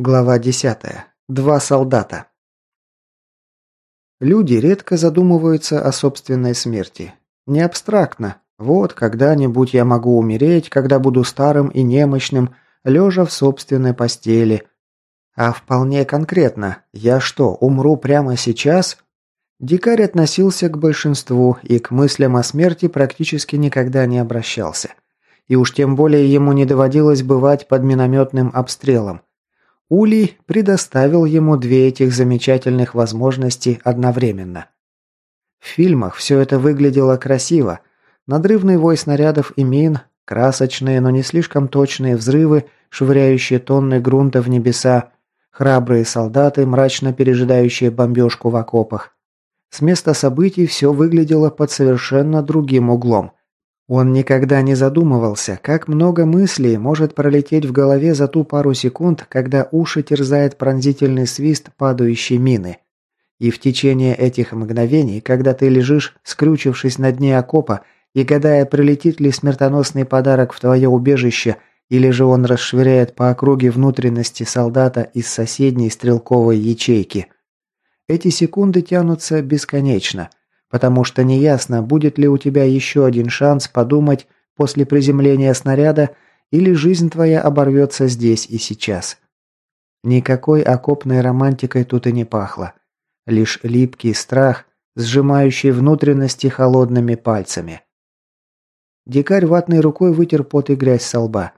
Глава 10. Два солдата. Люди редко задумываются о собственной смерти. Не абстрактно. Вот, когда-нибудь я могу умереть, когда буду старым и немощным, лежа в собственной постели. А вполне конкретно. Я что, умру прямо сейчас? Дикарь относился к большинству и к мыслям о смерти практически никогда не обращался. И уж тем более ему не доводилось бывать под минометным обстрелом. Улей предоставил ему две этих замечательных возможности одновременно. В фильмах все это выглядело красиво. Надрывный вой снарядов и мин, красочные, но не слишком точные взрывы, швыряющие тонны грунта в небеса, храбрые солдаты, мрачно пережидающие бомбежку в окопах. С места событий все выглядело под совершенно другим углом. Он никогда не задумывался, как много мыслей может пролететь в голове за ту пару секунд, когда уши терзает пронзительный свист падающей мины. И в течение этих мгновений, когда ты лежишь, скрючившись на дне окопа, и гадая, прилетит ли смертоносный подарок в твое убежище, или же он расшвыряет по округе внутренности солдата из соседней стрелковой ячейки. Эти секунды тянутся бесконечно – потому что неясно, будет ли у тебя еще один шанс подумать после приземления снаряда или жизнь твоя оборвется здесь и сейчас. Никакой окопной романтикой тут и не пахло. Лишь липкий страх, сжимающий внутренности холодными пальцами. Дикарь ватной рукой вытер пот и грязь со лба.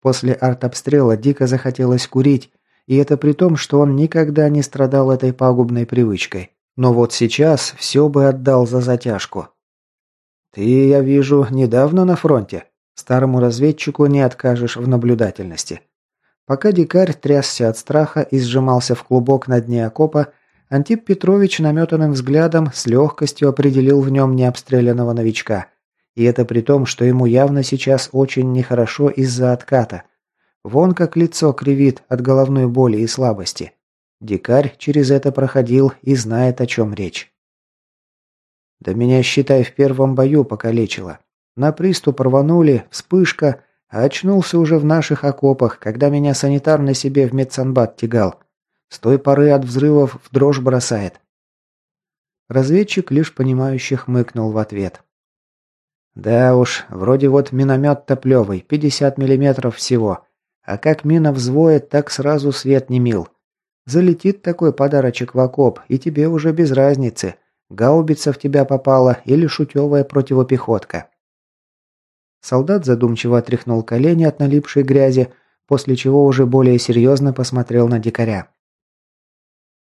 После артобстрела дико захотелось курить, и это при том, что он никогда не страдал этой пагубной привычкой. Но вот сейчас все бы отдал за затяжку. «Ты, я вижу, недавно на фронте. Старому разведчику не откажешь в наблюдательности». Пока дикарь трясся от страха и сжимался в клубок на дне окопа, Антип Петрович наметанным взглядом с легкостью определил в нем необстрелянного новичка. И это при том, что ему явно сейчас очень нехорошо из-за отката. Вон как лицо кривит от головной боли и слабости. Дикарь через это проходил и знает, о чем речь. Да меня, считай, в первом бою покалечило. На приступ рванули, вспышка, а очнулся уже в наших окопах, когда меня санитар на себе в медсанбат тягал. С той поры от взрывов в дрожь бросает. Разведчик лишь понимающе хмыкнул в ответ. Да уж, вроде вот миномет-то плевый, 50 миллиметров всего. А как мина взвоет, так сразу свет не мил. Залетит такой подарочек в окоп, и тебе уже без разницы, гаубица в тебя попала или шутевая противопехотка. Солдат задумчиво отряхнул колени от налипшей грязи, после чего уже более серьезно посмотрел на дикаря.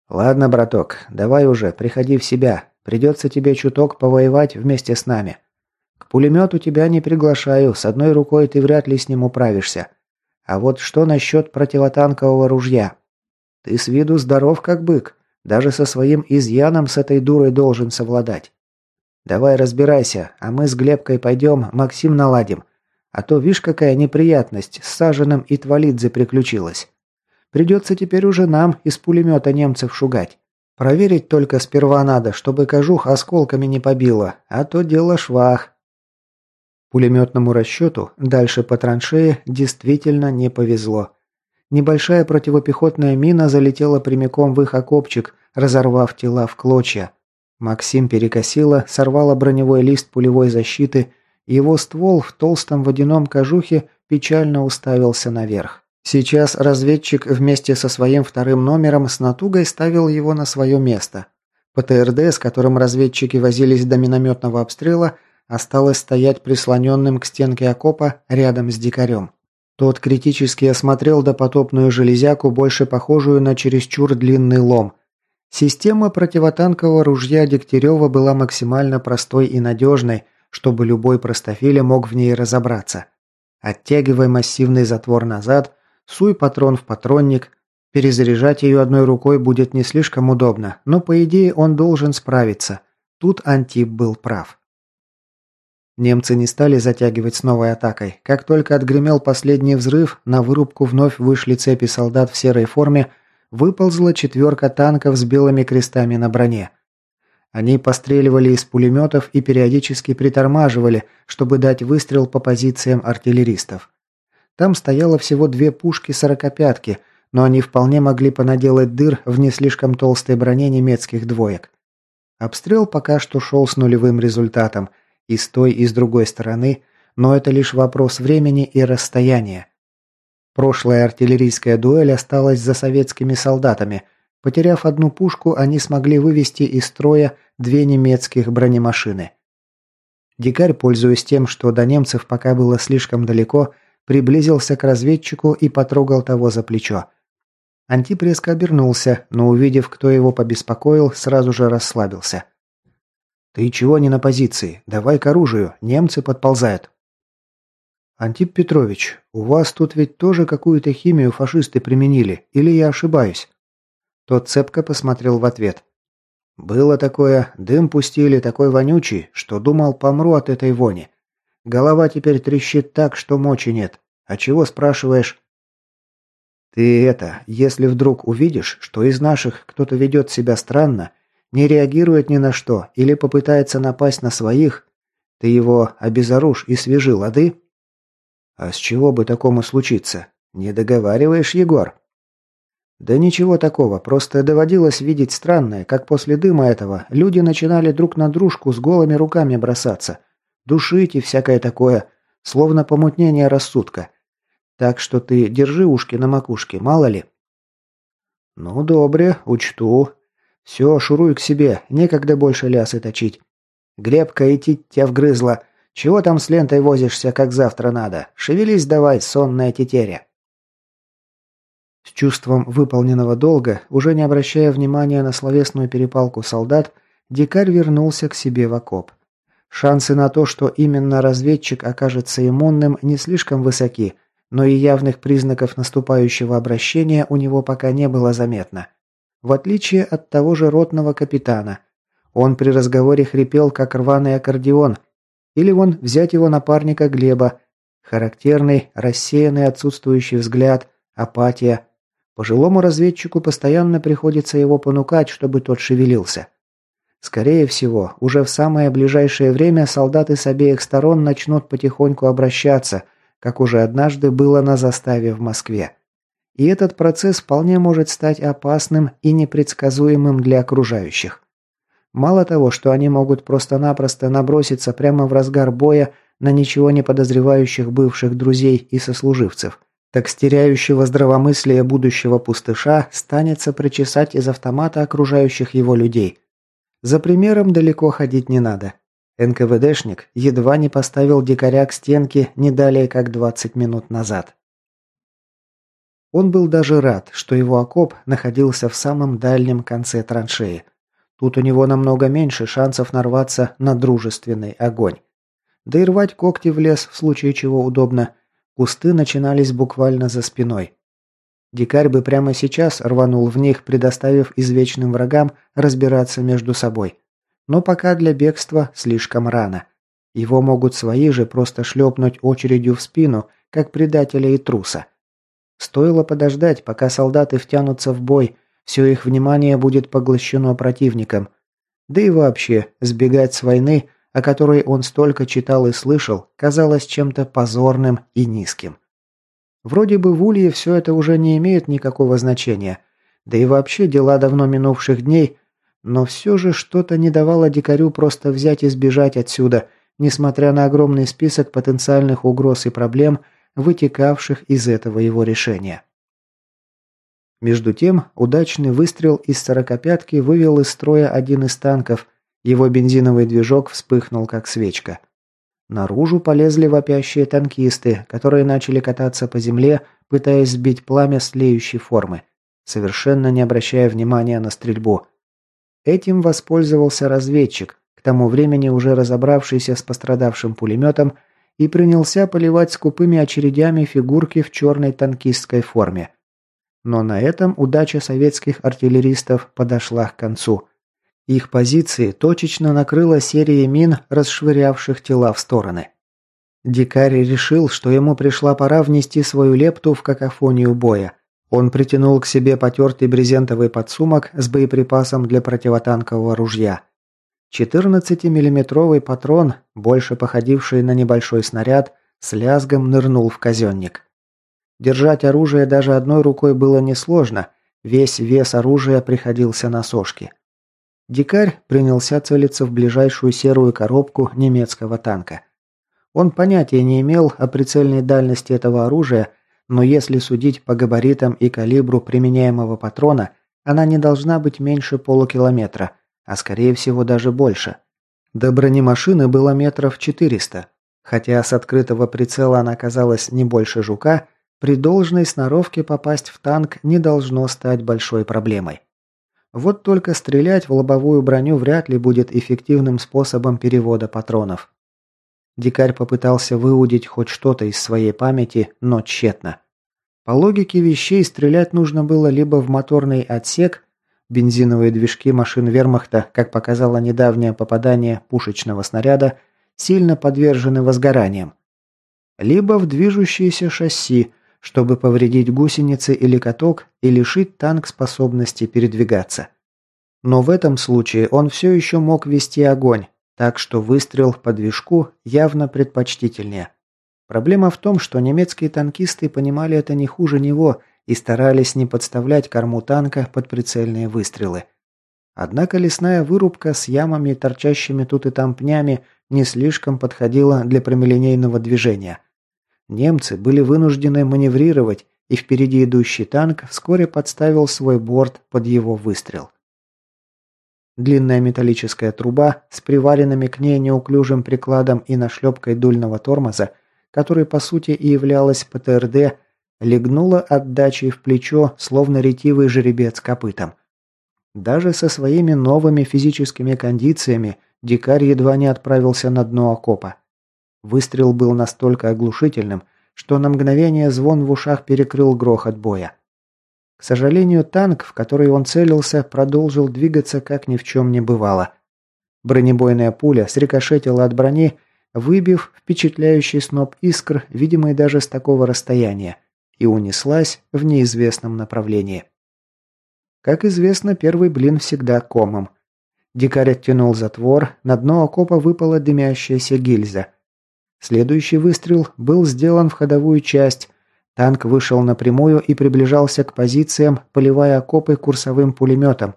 «Ладно, браток, давай уже, приходи в себя. Придется тебе чуток повоевать вместе с нами. К пулемету тебя не приглашаю, с одной рукой ты вряд ли с ним управишься. А вот что насчет противотанкового ружья? Ты с виду здоров как бык. Даже со своим изъяном с этой дурой должен совладать. Давай разбирайся, а мы с Глебкой пойдем, Максим наладим. А то, видишь, какая неприятность, с Саженым и Твалидзе приключилась. Придется теперь уже нам из пулемета немцев шугать. Проверить только сперва надо, чтобы кожух осколками не побило, а то дело швах. Пулеметному расчету дальше по траншее действительно не повезло. Небольшая противопехотная мина залетела прямиком в их окопчик, разорвав тела в клочья. Максим перекосила, сорвала броневой лист пулевой защиты, и его ствол в толстом водяном кожухе печально уставился наверх. Сейчас разведчик вместе со своим вторым номером с натугой ставил его на свое место. ПТРД, с которым разведчики возились до минометного обстрела, осталось стоять прислоненным к стенке окопа рядом с дикарем. Тот критически осмотрел допотопную железяку, больше похожую на чересчур длинный лом. Система противотанкового ружья Дегтярева была максимально простой и надежной, чтобы любой простофиля мог в ней разобраться. Оттягивай массивный затвор назад, суй патрон в патронник. Перезаряжать ее одной рукой будет не слишком удобно, но по идее он должен справиться. Тут Антип был прав. Немцы не стали затягивать с новой атакой. Как только отгремел последний взрыв, на вырубку вновь вышли цепи солдат в серой форме, выползла четверка танков с белыми крестами на броне. Они постреливали из пулеметов и периодически притормаживали, чтобы дать выстрел по позициям артиллеристов. Там стояло всего две пушки сорокопятки, но они вполне могли понаделать дыр в не слишком толстой броне немецких двоек. Обстрел пока что шел с нулевым результатом, и с той, и с другой стороны, но это лишь вопрос времени и расстояния. Прошлая артиллерийская дуэль осталась за советскими солдатами. Потеряв одну пушку, они смогли вывести из строя две немецких бронемашины. Дикарь, пользуясь тем, что до немцев пока было слишком далеко, приблизился к разведчику и потрогал того за плечо. Антип резко обернулся, но увидев, кто его побеспокоил, сразу же расслабился. «Ты чего не на позиции? Давай к оружию, немцы подползают». «Антип Петрович, у вас тут ведь тоже какую-то химию фашисты применили, или я ошибаюсь?» Тот цепко посмотрел в ответ. «Было такое, дым пустили такой вонючий, что думал, помру от этой вони. Голова теперь трещит так, что мочи нет. А чего спрашиваешь?» Ты это, если вдруг увидишь, что из наших кто-то ведет себя странно, не реагирует ни на что или попытается напасть на своих, ты его обезоружь и свяжи, лады? А с чего бы такому случиться? Не договариваешь, Егор? Да ничего такого, просто доводилось видеть странное, как после дыма этого люди начинали друг на дружку с голыми руками бросаться, душить и всякое такое, словно помутнение рассудка. Так что ты держи ушки на макушке, мало ли». «Ну, добре, учту. Все, шуруй к себе, некогда больше лясы точить. Глебка идти тебя вгрызла. Чего там с лентой возишься, как завтра надо? Шевелись давай, сонная тетеря». С чувством выполненного долга, уже не обращая внимания на словесную перепалку солдат, дикарь вернулся к себе в окоп. Шансы на то, что именно разведчик окажется иммунным, не слишком высоки – но и явных признаков наступающего обращения у него пока не было заметно. В отличие от того же ротного капитана. Он при разговоре хрипел, как рваный аккордеон. Или вон взять его напарника Глеба. Характерный, рассеянный отсутствующий взгляд, апатия. Пожилому разведчику постоянно приходится его понукать, чтобы тот шевелился. Скорее всего, уже в самое ближайшее время солдаты с обеих сторон начнут потихоньку обращаться – как уже однажды было на заставе в Москве. И этот процесс вполне может стать опасным и непредсказуемым для окружающих. Мало того, что они могут просто-напросто наброситься прямо в разгар боя на ничего не подозревающих бывших друзей и сослуживцев, так стеряющего здравомыслие будущего пустыша станется причесать из автомата окружающих его людей. За примером далеко ходить не надо. НКВДшник едва не поставил дикаря к стенке не далее, как 20 минут назад. Он был даже рад, что его окоп находился в самом дальнем конце траншеи. Тут у него намного меньше шансов нарваться на дружественный огонь. Да и рвать когти в лес, в случае чего удобно. Кусты начинались буквально за спиной. Дикарь бы прямо сейчас рванул в них, предоставив извечным врагам разбираться между собой. Но пока для бегства слишком рано. Его могут свои же просто шлепнуть очередью в спину, как предателя и труса. Стоило подождать, пока солдаты втянутся в бой, все их внимание будет поглощено противником. Да и вообще, сбегать с войны, о которой он столько читал и слышал, казалось чем-то позорным и низким. Вроде бы в Улье все это уже не имеет никакого значения, да и вообще дела давно минувших дней но все же что-то не давало дикарю просто взять и сбежать отсюда, несмотря на огромный список потенциальных угроз и проблем, вытекавших из этого его решения. Между тем, удачный выстрел из сорокопятки вывел из строя один из танков, его бензиновый движок вспыхнул как свечка. Наружу полезли вопящие танкисты, которые начали кататься по земле, пытаясь сбить пламя с формы, совершенно не обращая внимания на стрельбу – Этим воспользовался разведчик, к тому времени уже разобравшийся с пострадавшим пулеметом, и принялся поливать скупыми очередями фигурки в черной танкистской форме. Но на этом удача советских артиллеристов подошла к концу. Их позиции точечно накрыла серия мин, расшвырявших тела в стороны. Дикарь решил, что ему пришла пора внести свою лепту в какофонию боя. Он притянул к себе потертый брезентовый подсумок с боеприпасом для противотанкового ружья. 14-миллиметровый патрон, больше походивший на небольшой снаряд, с лязгом нырнул в казенник. Держать оружие даже одной рукой было несложно, весь вес оружия приходился на сошки. Дикарь принялся целиться в ближайшую серую коробку немецкого танка. Он понятия не имел о прицельной дальности этого оружия, но если судить по габаритам и калибру применяемого патрона, она не должна быть меньше полукилометра, а скорее всего даже больше. До бронемашины было метров 400. Хотя с открытого прицела она казалась не больше жука, при должной сноровке попасть в танк не должно стать большой проблемой. Вот только стрелять в лобовую броню вряд ли будет эффективным способом перевода патронов. Дикарь попытался выудить хоть что-то из своей памяти, но тщетно. По логике вещей стрелять нужно было либо в моторный отсек, бензиновые движки машин вермахта, как показало недавнее попадание пушечного снаряда, сильно подвержены возгораниям, либо в движущиеся шасси, чтобы повредить гусеницы или каток и лишить танк способности передвигаться. Но в этом случае он все еще мог вести огонь, так что выстрел по движку явно предпочтительнее. Проблема в том, что немецкие танкисты понимали это не хуже него и старались не подставлять корму танка под прицельные выстрелы. Однако лесная вырубка с ямами, торчащими тут и там пнями, не слишком подходила для прямолинейного движения. Немцы были вынуждены маневрировать, и впереди идущий танк вскоре подставил свой борт под его выстрел. Длинная металлическая труба с приваренными к ней неуклюжим прикладом и нашлепкой дульного тормоза которой по сути и являлась ПТРД, легнула отдачей в плечо, словно ретивый жеребец копытом. Даже со своими новыми физическими кондициями дикарь едва не отправился на дно окопа. Выстрел был настолько оглушительным, что на мгновение звон в ушах перекрыл грохот боя. К сожалению, танк, в который он целился, продолжил двигаться, как ни в чем не бывало. Бронебойная пуля срикошетила от брони выбив впечатляющий сноп искр, видимый даже с такого расстояния, и унеслась в неизвестном направлении. Как известно, первый блин всегда комом. Дикарь оттянул затвор, на дно окопа выпала дымящаяся гильза. Следующий выстрел был сделан в ходовую часть. Танк вышел напрямую и приближался к позициям, поливая окопы курсовым пулеметом.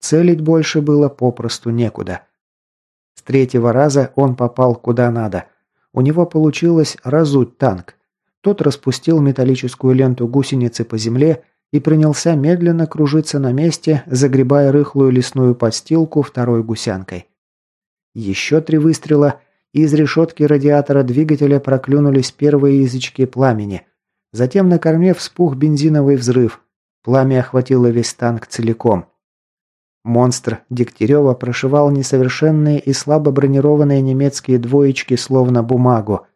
Целить больше было попросту некуда. С третьего раза он попал куда надо. У него получилось разуть танк. Тот распустил металлическую ленту гусеницы по земле и принялся медленно кружиться на месте, загребая рыхлую лесную подстилку второй гусянкой. Еще три выстрела, и из решетки радиатора двигателя проклюнулись первые язычки пламени. Затем на корме вспух бензиновый взрыв. Пламя охватило весь танк целиком. Монстр Дегтярева прошивал несовершенные и слабо бронированные немецкие двоечки словно бумагу.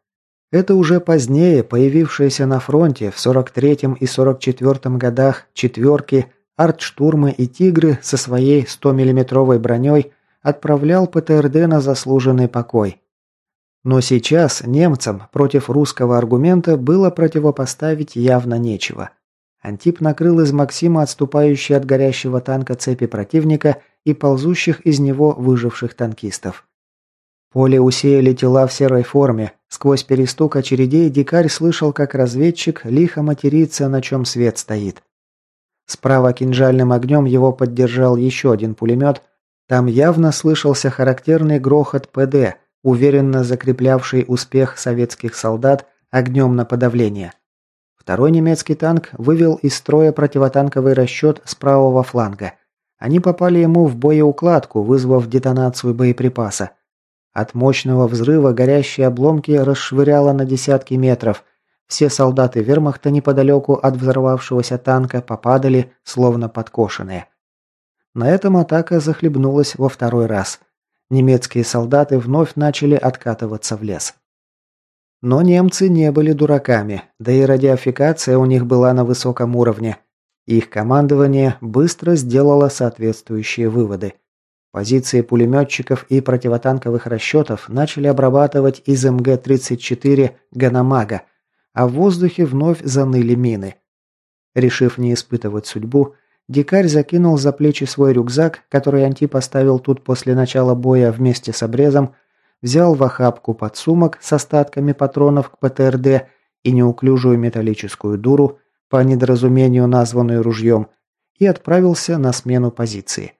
Это уже позднее появившиеся на фронте в 43-м и 44-м годах четверки, артштурмы и тигры со своей 100-миллиметровой броней отправлял ПТРД на заслуженный покой. Но сейчас немцам против русского аргумента было противопоставить явно нечего. Антип накрыл из Максима отступающие от горящего танка цепи противника и ползущих из него выживших танкистов. Поле усеяли тела в серой форме. Сквозь перестук очередей дикарь слышал, как разведчик лихо матерится, на чем свет стоит. Справа кинжальным огнем его поддержал еще один пулемет. Там явно слышался характерный грохот ПД, уверенно закреплявший успех советских солдат огнем на подавление. Второй немецкий танк вывел из строя противотанковый расчет с правого фланга. Они попали ему в боеукладку, вызвав детонацию боеприпаса. От мощного взрыва горящие обломки расшвыряло на десятки метров. Все солдаты вермахта неподалеку от взорвавшегося танка попадали, словно подкошенные. На этом атака захлебнулась во второй раз. Немецкие солдаты вновь начали откатываться в лес. Но немцы не были дураками, да и радиофикация у них была на высоком уровне. Их командование быстро сделало соответствующие выводы. Позиции пулеметчиков и противотанковых расчетов начали обрабатывать из МГ-34 «Ганамага», а в воздухе вновь заныли мины. Решив не испытывать судьбу, дикарь закинул за плечи свой рюкзак, который Антип оставил тут после начала боя вместе с обрезом, взял в охапку подсумок с остатками патронов к ПТРД и неуклюжую металлическую дуру, по недоразумению названную ружьем, и отправился на смену позиции.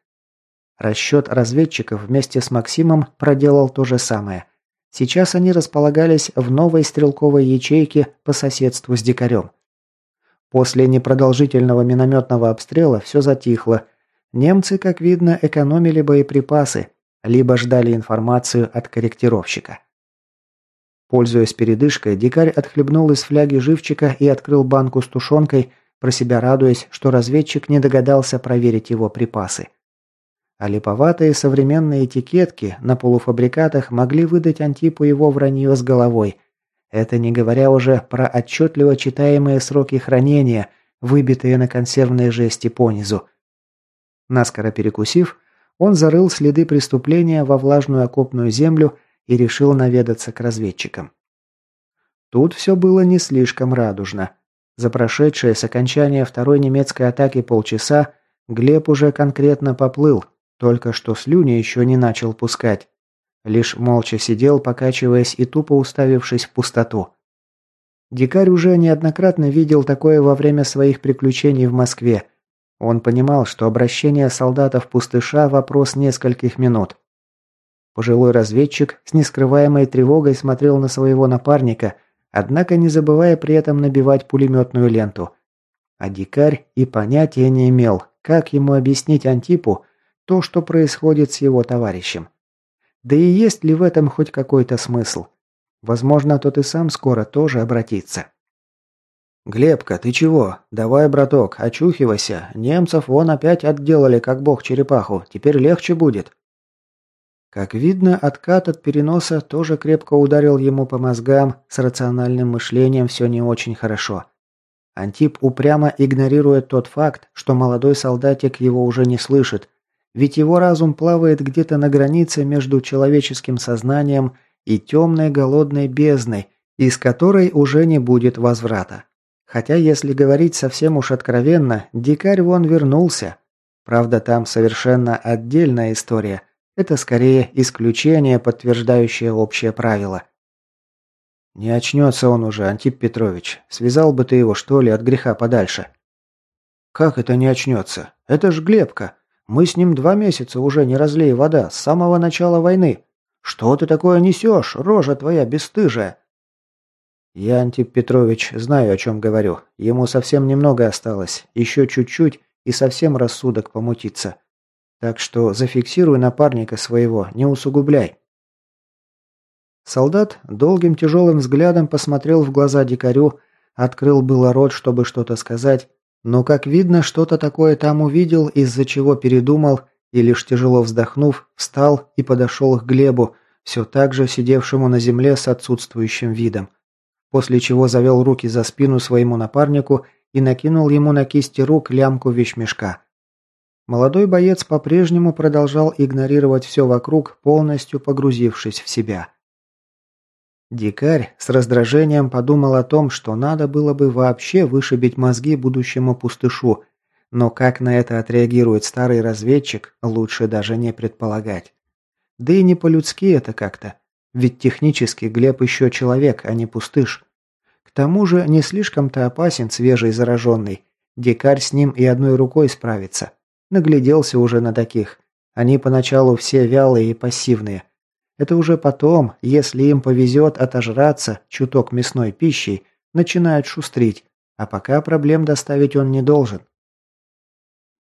Расчет разведчиков вместе с Максимом проделал то же самое. Сейчас они располагались в новой стрелковой ячейке по соседству с дикарем. После непродолжительного минометного обстрела все затихло. Немцы, как видно, экономили боеприпасы, либо ждали информацию от корректировщика. Пользуясь передышкой, дикарь отхлебнул из фляги живчика и открыл банку с тушенкой, про себя радуясь, что разведчик не догадался проверить его припасы. А липоватые современные этикетки на полуфабрикатах могли выдать Антипу его вранье с головой. Это не говоря уже про отчетливо читаемые сроки хранения, выбитые на консервной жести понизу. Наскоро перекусив, он зарыл следы преступления во влажную окопную землю и решил наведаться к разведчикам. Тут все было не слишком радужно. За прошедшее с окончания второй немецкой атаки полчаса Глеб уже конкретно поплыл, только что слюни еще не начал пускать. Лишь молча сидел, покачиваясь и тупо уставившись в пустоту. Дикарь уже неоднократно видел такое во время своих приключений в Москве. Он понимал, что обращение солдатов пустыша – вопрос нескольких минут. Пожилой разведчик с нескрываемой тревогой смотрел на своего напарника, однако не забывая при этом набивать пулеметную ленту. А дикарь и понятия не имел, как ему объяснить Антипу, то, что происходит с его товарищем. Да и есть ли в этом хоть какой-то смысл? Возможно, тот и сам скоро тоже обратится. «Глебка, ты чего? Давай, браток, очухивайся. Немцев вон опять отделали, как бог черепаху. Теперь легче будет». Как видно, откат от переноса тоже крепко ударил ему по мозгам, с рациональным мышлением все не очень хорошо. Антип упрямо игнорирует тот факт, что молодой солдатик его уже не слышит, ведь его разум плавает где-то на границе между человеческим сознанием и темной голодной бездной, из которой уже не будет возврата. Хотя, если говорить совсем уж откровенно, дикарь вон вернулся. Правда, там совершенно отдельная история. Это скорее исключение, подтверждающее общее правило. Не очнется он уже, Антип Петрович. Связал бы ты его, что ли, от греха подальше. Как это не очнется? Это ж Глебка. Мы с ним два месяца уже не разлей вода, с самого начала войны. Что ты такое несешь, рожа твоя бесстыжая?» «Я, Антип Петрович, знаю, о чем говорю. Ему совсем немного осталось. Еще чуть-чуть, и совсем рассудок помутится. Так что зафиксируй напарника своего, не усугубляй». Солдат долгим тяжелым взглядом посмотрел в глаза дикарю, открыл было рот, чтобы что-то сказать, но, как видно, что-то такое там увидел, из-за чего передумал, и лишь тяжело вздохнув, встал и подошел к Глебу, все так же сидевшему на земле с отсутствующим видом. После чего завел руки за спину своему напарнику и накинул ему на кисти рук лямку вещмешка. Молодой боец по-прежнему продолжал игнорировать все вокруг, полностью погрузившись в себя. Дикарь с раздражением подумал о том, что надо было бы вообще вышибить мозги будущему пустышу, но как на это отреагирует старый разведчик, лучше даже не предполагать. Да и не по-людски это как-то. Ведь технически Глеб еще человек, а не пустыш. К тому же не слишком-то опасен свежий зараженный. Дикарь с ним и одной рукой справится. Нагляделся уже на таких. Они поначалу все вялые и пассивные. Это уже потом, если им повезет отожраться чуток мясной пищей, начинают шустрить, а пока проблем доставить он не должен.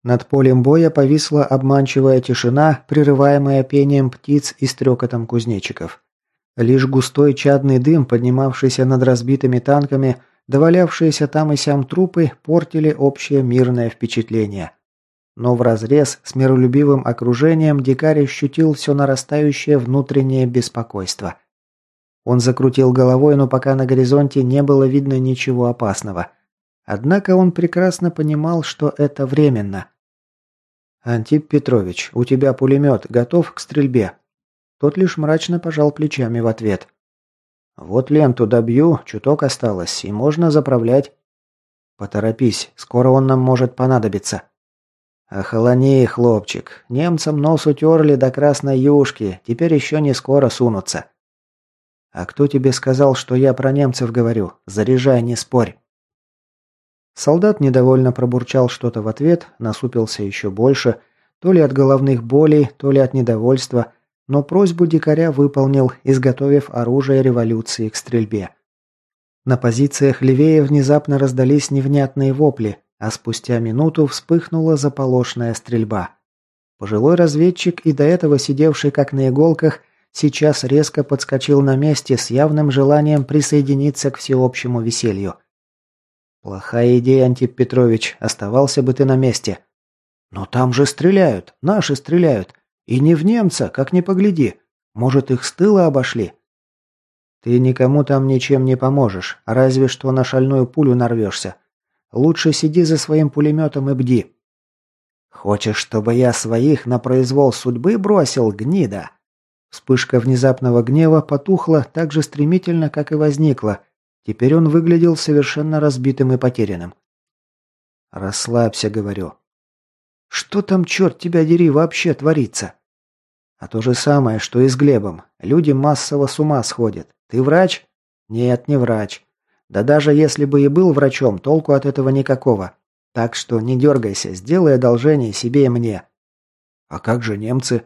Над полем боя повисла обманчивая тишина, прерываемая пением птиц и стрекотом кузнечиков. Лишь густой чадный дым, поднимавшийся над разбитыми танками, довалявшиеся там и сям трупы, портили общее мирное впечатление. Но вразрез с миролюбивым окружением дикарь ощутил все нарастающее внутреннее беспокойство. Он закрутил головой, но пока на горизонте не было видно ничего опасного. Однако он прекрасно понимал, что это временно. «Антип Петрович, у тебя пулемет готов к стрельбе?» Тот лишь мрачно пожал плечами в ответ. «Вот ленту добью, чуток осталось, и можно заправлять». «Поторопись, скоро он нам может понадобиться». «Охолоней, хлопчик. Немцам нос утерли до красной юшки, теперь еще не скоро сунутся». «А кто тебе сказал, что я про немцев говорю? Заряжай, не спорь!» Солдат недовольно пробурчал что-то в ответ, насупился еще больше, то ли от головных болей, то ли от недовольства, но просьбу дикаря выполнил, изготовив оружие революции к стрельбе. На позициях левее внезапно раздались невнятные вопли, а спустя минуту вспыхнула заполошная стрельба. Пожилой разведчик и до этого сидевший как на иголках – сейчас резко подскочил на месте с явным желанием присоединиться к всеобщему веселью. «Плохая идея, Антип Петрович, оставался бы ты на месте». «Но там же стреляют, наши стреляют. И не в немца, как ни погляди. Может, их с тыла обошли?» «Ты никому там ничем не поможешь, разве что на шальную пулю нарвешься. Лучше сиди за своим пулеметом и бди». «Хочешь, чтобы я своих на произвол судьбы бросил, гнида?» Вспышка внезапного гнева потухла так же стремительно, как и возникла. Теперь он выглядел совершенно разбитым и потерянным. «Расслабься», — говорю. «Что там, черт тебя дери, вообще творится?» «А то же самое, что и с Глебом. Люди массово с ума сходят. Ты врач?» «Нет, не врач. Да даже если бы и был врачом, толку от этого никакого. Так что не дергайся, сделай одолжение себе и мне». «А как же немцы?»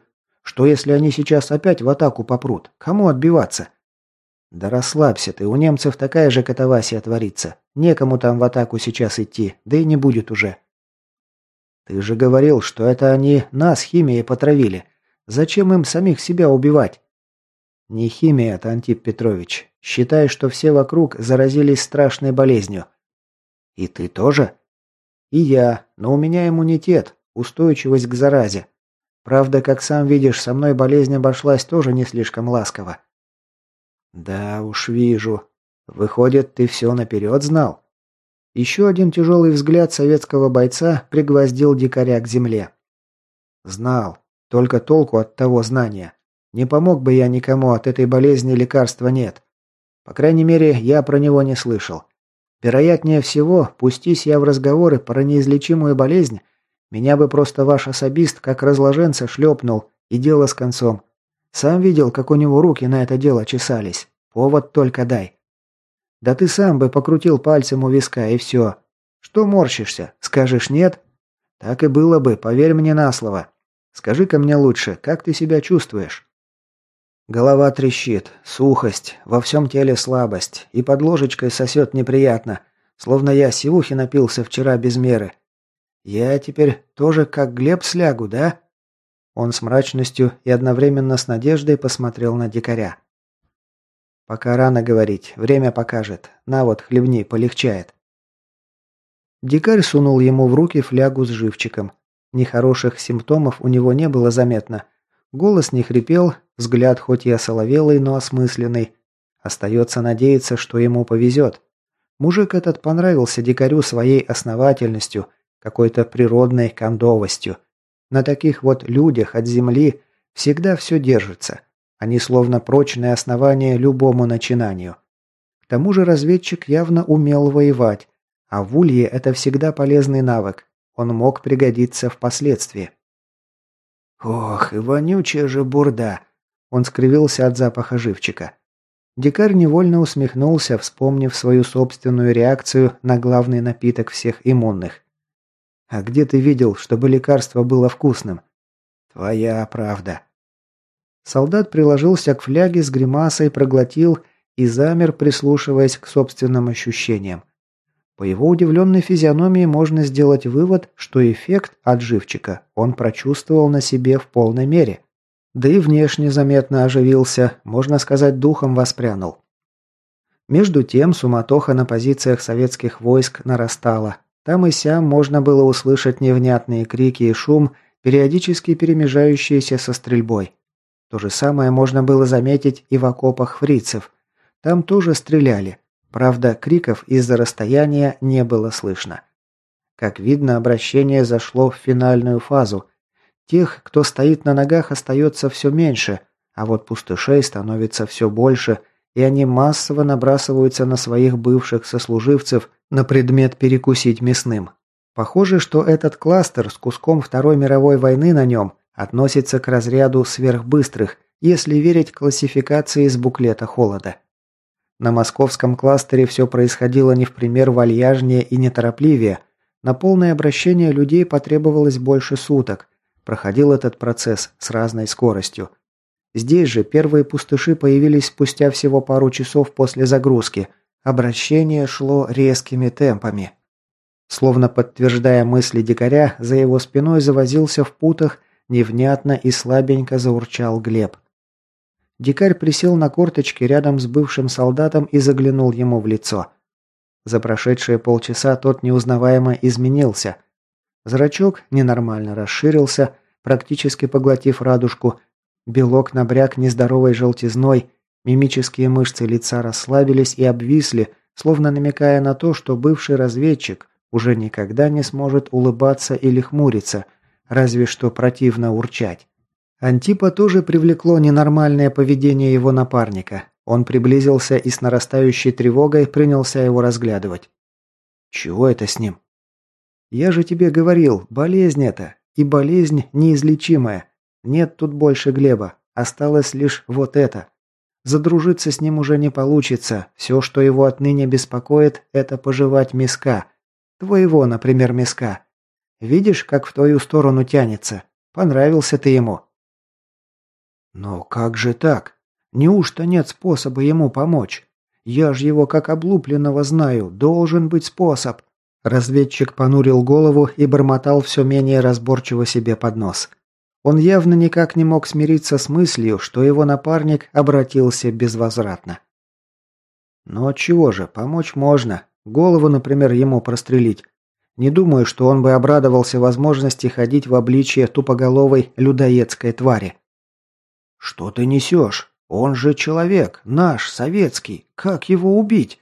Что если они сейчас опять в атаку попрут? Кому отбиваться? Да расслабься ты, у немцев такая же катавасия творится. Некому там в атаку сейчас идти, да и не будет уже. Ты же говорил, что это они нас химией потравили. Зачем им самих себя убивать? Не химия это, Антип Петрович. Считай, что все вокруг заразились страшной болезнью. И ты тоже? И я, но у меня иммунитет, устойчивость к заразе. Правда, как сам видишь, со мной болезнь обошлась тоже не слишком ласково. Да уж вижу. Выходит, ты все наперед знал. Еще один тяжелый взгляд советского бойца пригвоздил дикаря к земле. Знал. Только толку от того знания. Не помог бы я никому, от этой болезни лекарства нет. По крайней мере, я про него не слышал. Вероятнее всего, пустись я в разговоры про неизлечимую болезнь, меня бы просто ваш особист как разложенца шлепнул, и дело с концом. Сам видел, как у него руки на это дело чесались. Повод только дай. Да ты сам бы покрутил пальцем у виска, и все. Что морщишься? Скажешь нет? Так и было бы, поверь мне на слово. Скажи-ка мне лучше, как ты себя чувствуешь? Голова трещит, сухость, во всем теле слабость, и под ложечкой сосет неприятно, словно я сивухи напился вчера без меры. «Я теперь тоже как Глеб слягу, да?» Он с мрачностью и одновременно с надеждой посмотрел на дикаря. «Пока рано говорить, время покажет. На вот, хлебни, полегчает». Дикарь сунул ему в руки флягу с живчиком. Нехороших симптомов у него не было заметно. Голос не хрипел, взгляд хоть и осоловелый, но осмысленный. Остается надеяться, что ему повезет. Мужик этот понравился дикарю своей основательностью, какой-то природной кондовостью. На таких вот людях от земли всегда все держится. Они словно прочное основание любому начинанию. К тому же разведчик явно умел воевать, а в улье это всегда полезный навык. Он мог пригодиться впоследствии. «Ох, и вонючая же бурда!» Он скривился от запаха живчика. Дикарь невольно усмехнулся, вспомнив свою собственную реакцию на главный напиток всех иммунных. А где ты видел, чтобы лекарство было вкусным? Твоя правда. Солдат приложился к фляге с гримасой, проглотил и замер, прислушиваясь к собственным ощущениям. По его удивленной физиономии можно сделать вывод, что эффект от живчика он прочувствовал на себе в полной мере. Да и внешне заметно оживился, можно сказать, духом воспрянул. Между тем суматоха на позициях советских войск нарастала, там и сям можно было услышать невнятные крики и шум, периодически перемежающиеся со стрельбой. То же самое можно было заметить и в окопах фрицев. Там тоже стреляли. Правда, криков из-за расстояния не было слышно. Как видно, обращение зашло в финальную фазу. Тех, кто стоит на ногах, остается все меньше, а вот пустышей становится все больше, и они массово набрасываются на своих бывших сослуживцев, на предмет перекусить мясным. Похоже, что этот кластер с куском Второй мировой войны на нем относится к разряду сверхбыстрых, если верить классификации из буклета холода. На московском кластере все происходило не в пример вальяжнее и неторопливее. На полное обращение людей потребовалось больше суток. Проходил этот процесс с разной скоростью. Здесь же первые пустыши появились спустя всего пару часов после загрузки. Обращение шло резкими темпами. Словно подтверждая мысли дикаря, за его спиной завозился в путах, невнятно и слабенько заурчал Глеб. Дикарь присел на корточки рядом с бывшим солдатом и заглянул ему в лицо. За прошедшие полчаса тот неузнаваемо изменился. Зрачок ненормально расширился, практически поглотив радужку. Белок набряк нездоровой желтизной, мимические мышцы лица расслабились и обвисли, словно намекая на то, что бывший разведчик уже никогда не сможет улыбаться или хмуриться, разве что противно урчать. Антипа тоже привлекло ненормальное поведение его напарника. Он приблизился и с нарастающей тревогой принялся его разглядывать. «Чего это с ним?» «Я же тебе говорил, болезнь это. И болезнь неизлечимая. Нет тут больше Глеба. Осталось лишь вот это. Задружиться с ним уже не получится. Все, что его отныне беспокоит, это пожевать миска. Твоего, например, миска. Видишь, как в твою сторону тянется? Понравился ты ему. Но как же так? Неужто нет способа ему помочь? Я ж его как облупленного знаю, должен быть способ. Разведчик понурил голову и бормотал все менее разборчиво себе под нос. Он явно никак не мог смириться с мыслью, что его напарник обратился безвозвратно. Но чего же, помочь можно. Голову, например, ему прострелить. Не думаю, что он бы обрадовался возможности ходить в обличье тупоголовой людоедской твари. «Что ты несешь? Он же человек, наш, советский. Как его убить?»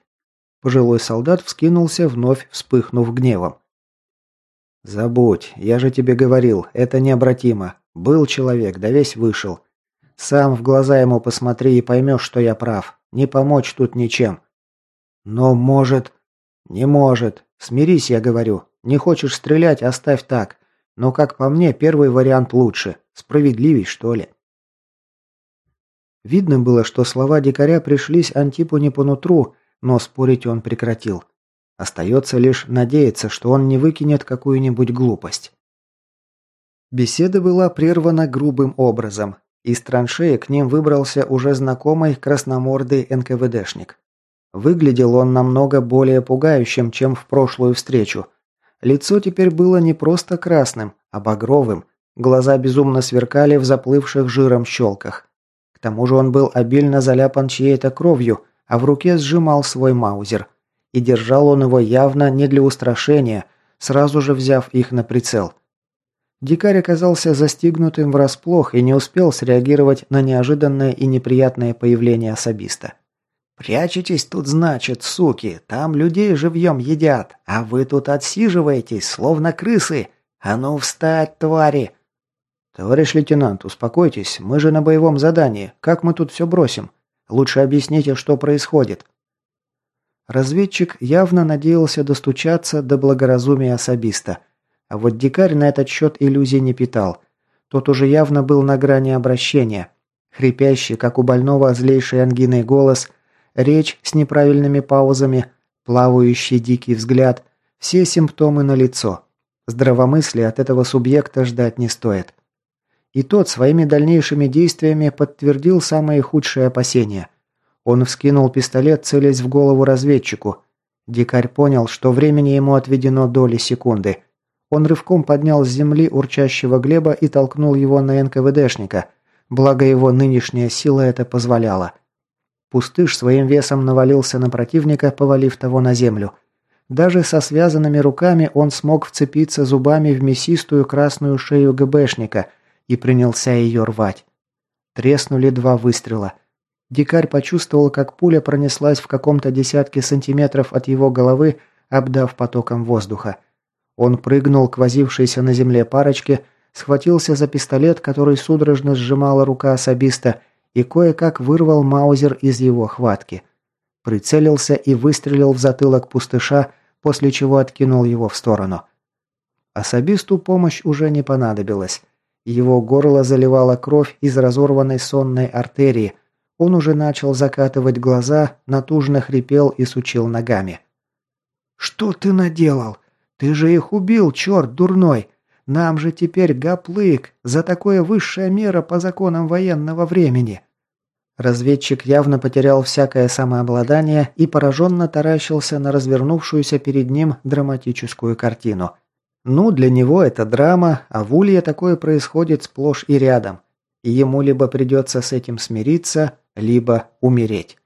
Пожилой солдат вскинулся, вновь вспыхнув гневом. «Забудь, я же тебе говорил, это необратимо. Был человек, да весь вышел. Сам в глаза ему посмотри и поймешь, что я прав. Не помочь тут ничем». «Но может...» «Не может. Смирись, я говорю. Не хочешь стрелять, оставь так. Но, как по мне, первый вариант лучше. Справедливей, что ли?» Видно было, что слова дикаря пришлись Антипу не по нутру, но спорить он прекратил. Остается лишь надеяться, что он не выкинет какую-нибудь глупость. Беседа была прервана грубым образом. Из траншеи к ним выбрался уже знакомый красномордый НКВДшник. Выглядел он намного более пугающим, чем в прошлую встречу. Лицо теперь было не просто красным, а багровым. Глаза безумно сверкали в заплывших жиром щелках тому же он был обильно заляпан чьей-то кровью, а в руке сжимал свой маузер. И держал он его явно не для устрашения, сразу же взяв их на прицел. Дикарь оказался застигнутым врасплох и не успел среагировать на неожиданное и неприятное появление особиста. «Прячетесь тут, значит, суки, там людей живьем едят, а вы тут отсиживаетесь, словно крысы. А ну встать, твари!» «Товарищ лейтенант, успокойтесь, мы же на боевом задании. Как мы тут все бросим? Лучше объясните, что происходит». Разведчик явно надеялся достучаться до благоразумия особиста. А вот дикарь на этот счет иллюзий не питал. Тот уже явно был на грани обращения. Хрипящий, как у больного злейшей ангиной голос, речь с неправильными паузами, плавающий дикий взгляд – все симптомы налицо. Здравомыслия от этого субъекта ждать не стоит. И тот своими дальнейшими действиями подтвердил самые худшие опасения. Он вскинул пистолет, целясь в голову разведчику. Дикарь понял, что времени ему отведено доли секунды. Он рывком поднял с земли урчащего Глеба и толкнул его на НКВДшника. Благо его нынешняя сила это позволяла. Пустыш своим весом навалился на противника, повалив того на землю. Даже со связанными руками он смог вцепиться зубами в мясистую красную шею ГБшника – и принялся ее рвать. Треснули два выстрела. Дикарь почувствовал, как пуля пронеслась в каком-то десятке сантиметров от его головы, обдав потоком воздуха. Он прыгнул к возившейся на земле парочке, схватился за пистолет, который судорожно сжимала рука особиста, и кое-как вырвал маузер из его хватки. Прицелился и выстрелил в затылок пустыша, после чего откинул его в сторону. Особисту помощь уже не понадобилась. Его горло заливала кровь из разорванной сонной артерии. Он уже начал закатывать глаза, натужно хрипел и сучил ногами. «Что ты наделал? Ты же их убил, черт дурной! Нам же теперь гоплык, за такое высшая мера по законам военного времени!» Разведчик явно потерял всякое самообладание и пораженно таращился на развернувшуюся перед ним драматическую картину. Ну, для него это драма, а в Улье такое происходит сплошь и рядом. И ему либо придется с этим смириться, либо умереть.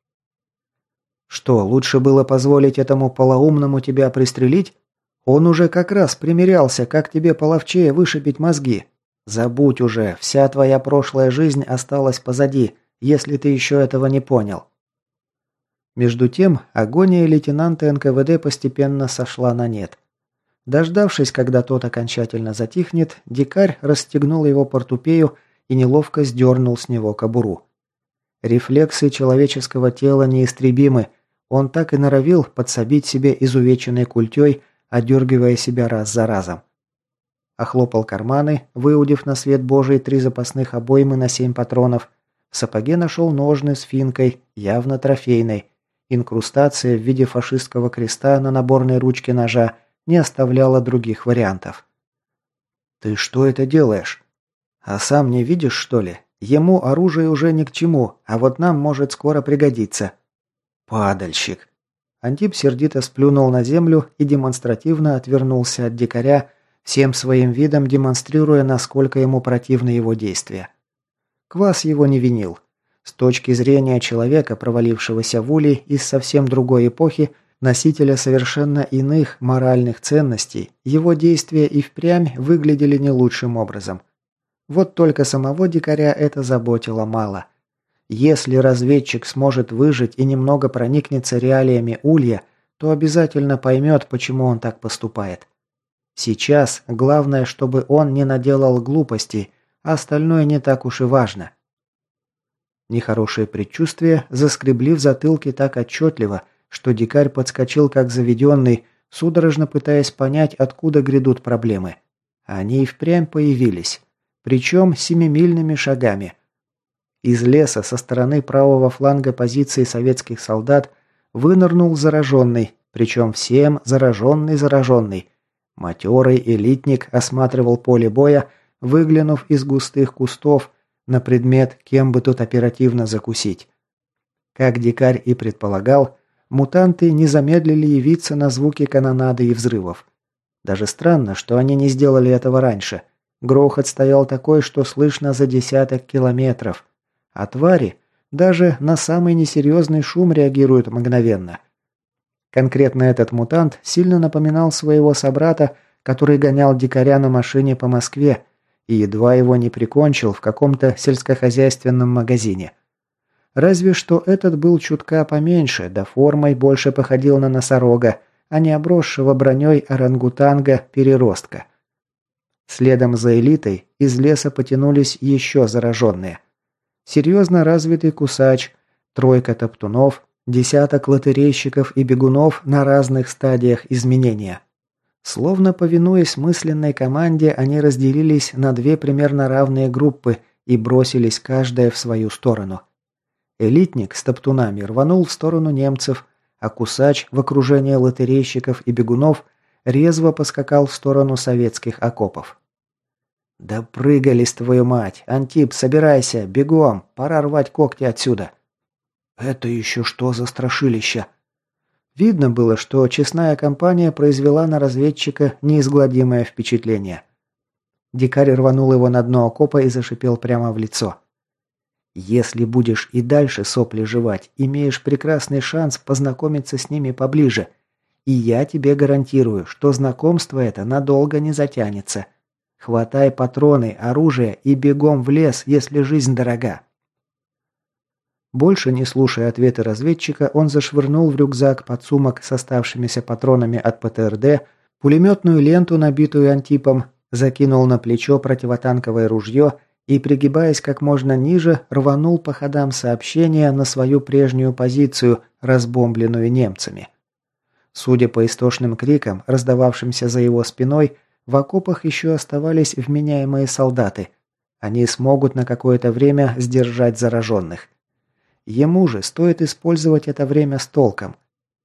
Что, лучше было позволить этому полоумному тебя пристрелить? Он уже как раз примерялся, как тебе половчее вышибить мозги. Забудь уже, вся твоя прошлая жизнь осталась позади, если ты еще этого не понял. Между тем, агония лейтенанта НКВД постепенно сошла на нет. Дождавшись, когда тот окончательно затихнет, дикарь расстегнул его портупею и неловко сдернул с него кобуру. Рефлексы человеческого тела неистребимы, он так и норовил подсобить себе изувеченной культей одергивая себя раз за разом. Охлопал карманы, выудив на свет божий три запасных обоймы на семь патронов. В сапоге нашел ножны с финкой, явно трофейной. Инкрустация в виде фашистского креста на наборной ручке ножа не оставляла других вариантов. «Ты что это делаешь?» «А сам не видишь, что ли? Ему оружие уже ни к чему, а вот нам может скоро пригодиться». «Падальщик!» Антип сердито сплюнул на землю и демонстративно отвернулся от дикаря, всем своим видом демонстрируя, насколько ему противны его действия. Квас его не винил. С точки зрения человека, провалившегося в улей из совсем другой эпохи, носителя совершенно иных моральных ценностей, его действия и впрямь выглядели не лучшим образом. Вот только самого дикаря это заботило мало – если разведчик сможет выжить и немного проникнется реалиями Улья, то обязательно поймет, почему он так поступает. Сейчас главное, чтобы он не наделал глупостей, а остальное не так уж и важно. Нехорошие предчувствия заскребли в затылке так отчетливо, что дикарь подскочил как заведенный, судорожно пытаясь понять, откуда грядут проблемы. Они и впрямь появились. Причем семимильными шагами. Из леса со стороны правого фланга позиции советских солдат вынырнул зараженный, причем всем зараженный-зараженный. Матерый элитник осматривал поле боя, выглянув из густых кустов на предмет, кем бы тут оперативно закусить. Как дикарь и предполагал, мутанты не замедлили явиться на звуки канонады и взрывов. Даже странно, что они не сделали этого раньше. Грохот стоял такой, что слышно за десяток километров. А твари даже на самый несерьезный шум реагируют мгновенно. Конкретно этот мутант сильно напоминал своего собрата, который гонял дикаря на машине по Москве и едва его не прикончил в каком-то сельскохозяйственном магазине. Разве что этот был чутка поменьше, да формой больше походил на носорога, а не обросшего броней орангутанга-переростка. Следом за элитой из леса потянулись еще зараженные – серьезно развитый кусач, тройка топтунов, десяток лотерейщиков и бегунов на разных стадиях изменения. Словно повинуясь мысленной команде, они разделились на две примерно равные группы и бросились каждая в свою сторону. Элитник с топтунами рванул в сторону немцев, а кусач в окружении лотерейщиков и бегунов резво поскакал в сторону советских окопов. «Да прыгались, твою мать! Антип, собирайся! Бегом! Пора рвать когти отсюда!» «Это еще что за страшилище?» Видно было, что честная компания произвела на разведчика неизгладимое впечатление. Дикарь рванул его на дно окопа и зашипел прямо в лицо. «Если будешь и дальше сопли жевать, имеешь прекрасный шанс познакомиться с ними поближе. И я тебе гарантирую, что знакомство это надолго не затянется. Хватай патроны, оружие и бегом в лес, если жизнь дорога. Больше не слушая ответы разведчика, он зашвырнул в рюкзак подсумок с оставшимися патронами от ПТРД, пулеметную ленту, набитую антипом, закинул на плечо противотанковое ружье и, пригибаясь как можно ниже, рванул по ходам сообщения на свою прежнюю позицию, разбомбленную немцами. Судя по истошным крикам, раздававшимся за его спиной, в окопах еще оставались вменяемые солдаты. Они смогут на какое-то время сдержать зараженных. Ему же стоит использовать это время с толком.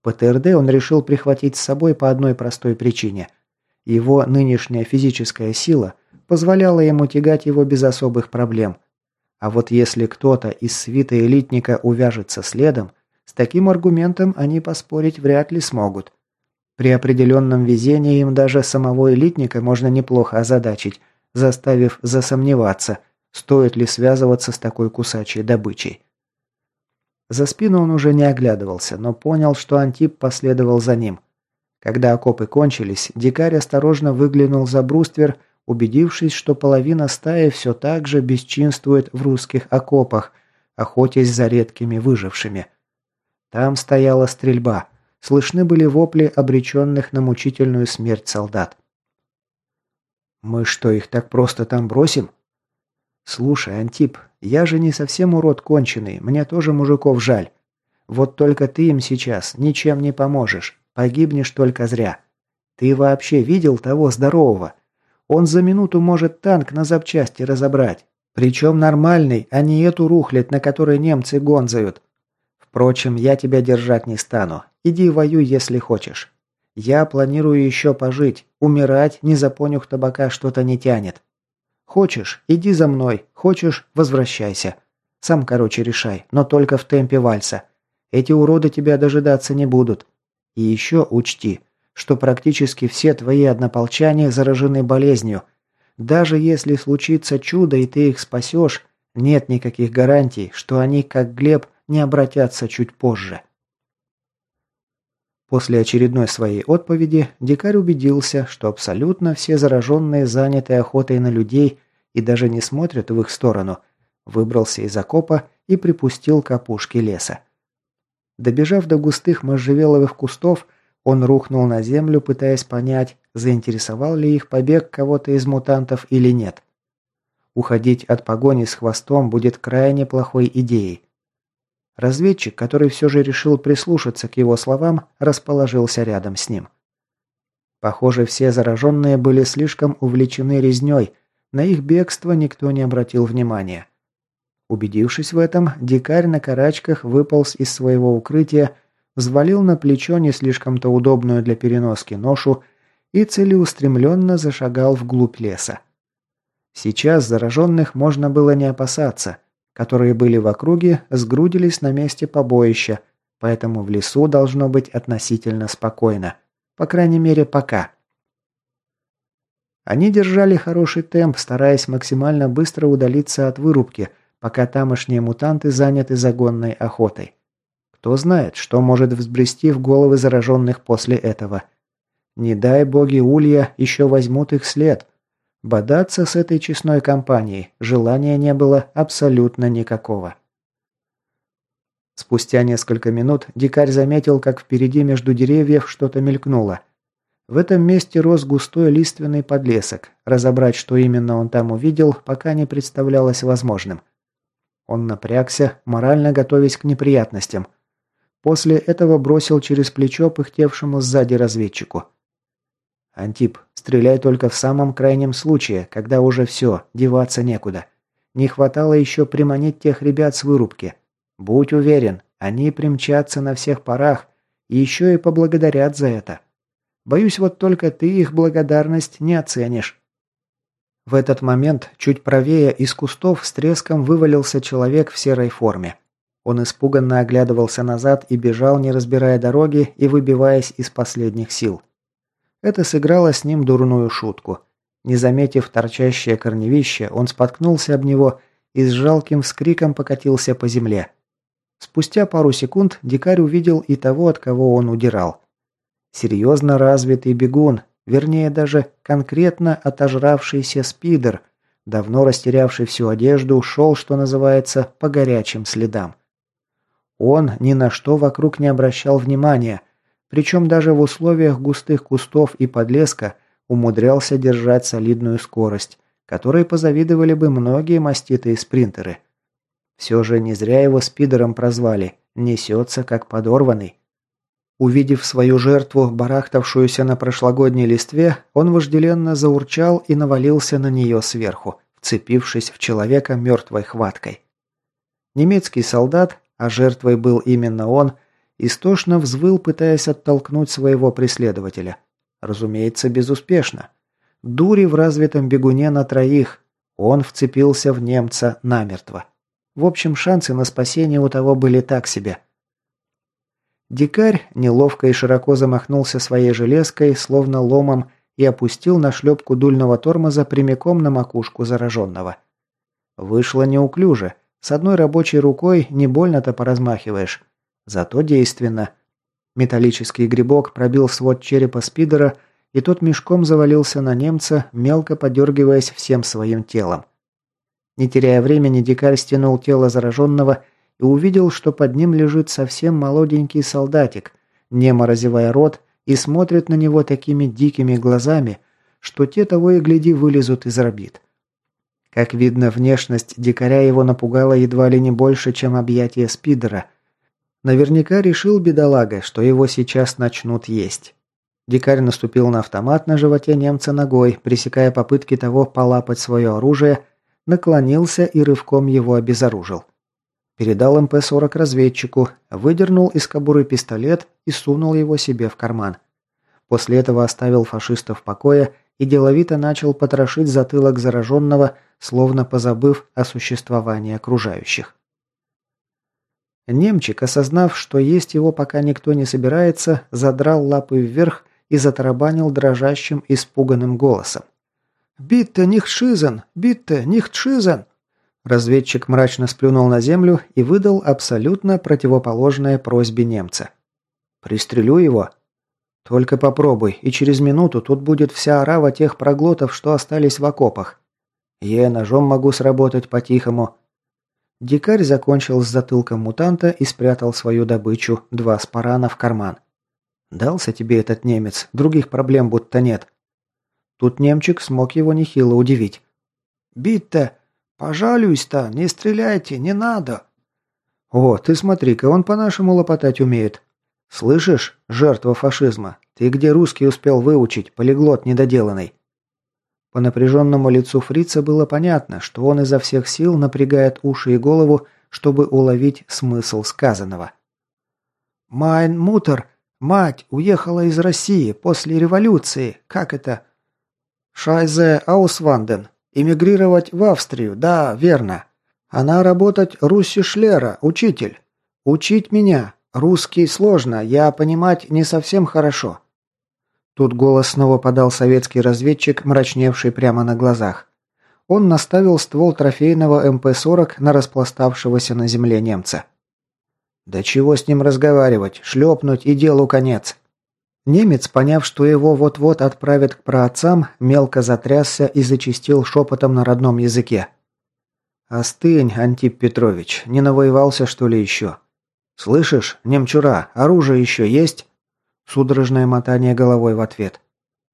ПТРД он решил прихватить с собой по одной простой причине. Его нынешняя физическая сила позволяла ему тягать его без особых проблем. А вот если кто-то из свита элитника увяжется следом, с таким аргументом они поспорить вряд ли смогут. При определенном везении им даже самого элитника можно неплохо озадачить, заставив засомневаться, стоит ли связываться с такой кусачей добычей. За спину он уже не оглядывался, но понял, что Антип последовал за ним. Когда окопы кончились, дикарь осторожно выглянул за бруствер, убедившись, что половина стаи все так же бесчинствует в русских окопах, охотясь за редкими выжившими. Там стояла стрельба. Слышны были вопли обреченных на мучительную смерть солдат. «Мы что, их так просто там бросим?» «Слушай, Антип, я же не совсем урод конченый, мне тоже мужиков жаль. Вот только ты им сейчас ничем не поможешь, погибнешь только зря. Ты вообще видел того здорового? Он за минуту может танк на запчасти разобрать. Причем нормальный, а не эту рухлядь, на которой немцы гонзают. Впрочем, я тебя держать не стану. Иди воюй, если хочешь. Я планирую еще пожить. Умирать, не за понюх табака, что-то не тянет. Хочешь, иди за мной. Хочешь, возвращайся. Сам, короче, решай, но только в темпе вальса. Эти уроды тебя дожидаться не будут. И еще учти, что практически все твои однополчане заражены болезнью. Даже если случится чудо и ты их спасешь, нет никаких гарантий, что они, как Глеб, не обратятся чуть позже. После очередной своей отповеди дикарь убедился, что абсолютно все зараженные заняты охотой на людей и даже не смотрят в их сторону, выбрался из окопа и припустил к опушке леса. Добежав до густых можжевеловых кустов, он рухнул на землю, пытаясь понять, заинтересовал ли их побег кого-то из мутантов или нет. Уходить от погони с хвостом будет крайне плохой идеей. Разведчик, который все же решил прислушаться к его словам, расположился рядом с ним. Похоже, все зараженные были слишком увлечены резней, на их бегство никто не обратил внимания. Убедившись в этом, дикарь на карачках выполз из своего укрытия, взвалил на плечо не слишком-то удобную для переноски ношу и целеустремленно зашагал вглубь леса. Сейчас зараженных можно было не опасаться которые были в округе, сгрудились на месте побоища, поэтому в лесу должно быть относительно спокойно. По крайней мере, пока. Они держали хороший темп, стараясь максимально быстро удалиться от вырубки, пока тамошние мутанты заняты загонной охотой. Кто знает, что может взбрести в головы зараженных после этого. Не дай боги Улья еще возьмут их след, Бодаться с этой честной компанией желания не было абсолютно никакого. Спустя несколько минут дикарь заметил, как впереди между деревьев что-то мелькнуло. В этом месте рос густой лиственный подлесок. Разобрать, что именно он там увидел, пока не представлялось возможным. Он напрягся, морально готовясь к неприятностям. После этого бросил через плечо пыхтевшему сзади разведчику. «Антип, стреляй только в самом крайнем случае, когда уже все, деваться некуда. Не хватало еще приманить тех ребят с вырубки. Будь уверен, они примчатся на всех парах и еще и поблагодарят за это. Боюсь, вот только ты их благодарность не оценишь». В этот момент, чуть правее из кустов, с треском вывалился человек в серой форме. Он испуганно оглядывался назад и бежал, не разбирая дороги и выбиваясь из последних сил. Это сыграло с ним дурную шутку. Не заметив торчащее корневище, он споткнулся об него и с жалким вскриком покатился по земле. Спустя пару секунд дикарь увидел и того, от кого он удирал. Серьезно развитый бегун, вернее даже конкретно отожравшийся спидер, давно растерявший всю одежду, шел, что называется, по горячим следам. Он ни на что вокруг не обращал внимания – причем даже в условиях густых кустов и подлеска умудрялся держать солидную скорость, которой позавидовали бы многие маститые спринтеры. Все же не зря его спидером прозвали, несется как подорванный. Увидев свою жертву, барахтавшуюся на прошлогодней листве, он вожделенно заурчал и навалился на нее сверху, вцепившись в человека мертвой хваткой. Немецкий солдат, а жертвой был именно он, истошно взвыл, пытаясь оттолкнуть своего преследователя. Разумеется, безуспешно. Дури в развитом бегуне на троих. Он вцепился в немца намертво. В общем, шансы на спасение у того были так себе. Дикарь неловко и широко замахнулся своей железкой, словно ломом, и опустил на шлепку дульного тормоза прямиком на макушку зараженного. Вышло неуклюже. С одной рабочей рукой не больно-то поразмахиваешь. Зато действенно. Металлический грибок пробил свод черепа спидера, и тот мешком завалился на немца, мелко подергиваясь всем своим телом. Не теряя времени, дикарь стянул тело зараженного и увидел, что под ним лежит совсем молоденький солдатик, немо разевая рот и смотрит на него такими дикими глазами, что те того и гляди вылезут из орбит. Как видно, внешность дикаря его напугала едва ли не больше, чем объятие спидера. Наверняка решил бедолага, что его сейчас начнут есть. Дикарь наступил на автомат на животе немца ногой, пресекая попытки того полапать свое оружие, наклонился и рывком его обезоружил. Передал МП-40 разведчику, выдернул из кобуры пистолет и сунул его себе в карман. После этого оставил фашиста в покое и деловито начал потрошить затылок зараженного, словно позабыв о существовании окружающих. Немчик, осознав, что есть его пока никто не собирается, задрал лапы вверх и затарабанил дрожащим, испуганным голосом. «Битте schießen! Битте schießen!» Разведчик мрачно сплюнул на землю и выдал абсолютно противоположное просьбе немца. «Пристрелю его?» «Только попробуй, и через минуту тут будет вся орава тех проглотов, что остались в окопах. Я ножом могу сработать по-тихому». Дикарь закончил с затылком мутанта и спрятал свою добычу, два спарана, в карман. «Дался тебе этот немец, других проблем будто нет». Тут немчик смог его нехило удивить. «Битте, «Пожалуйста, не стреляйте, не надо!» «О, ты смотри-ка, он по-нашему лопотать умеет. Слышишь, жертва фашизма, ты где русский успел выучить, полиглот недоделанный?» По напряженному лицу фрица было понятно, что он изо всех сил напрягает уши и голову, чтобы уловить смысл сказанного. «Майн мутер, мать, уехала из России после революции. Как это?» «Шайзе Аусванден, Эмигрировать в Австрию, да, верно. Она работать Руси Шлера, учитель. Учить меня. Русский сложно, я понимать не совсем хорошо. Тут голос снова подал советский разведчик, мрачневший прямо на глазах. Он наставил ствол трофейного МП-40 на распластавшегося на земле немца. «Да чего с ним разговаривать? Шлепнуть и делу конец!» Немец, поняв, что его вот-вот отправят к праотцам, мелко затрясся и зачистил шепотом на родном языке. «Остынь, Антип Петрович, не навоевался, что ли, еще? Слышишь, немчура, оружие еще есть?» Судорожное мотание головой в ответ.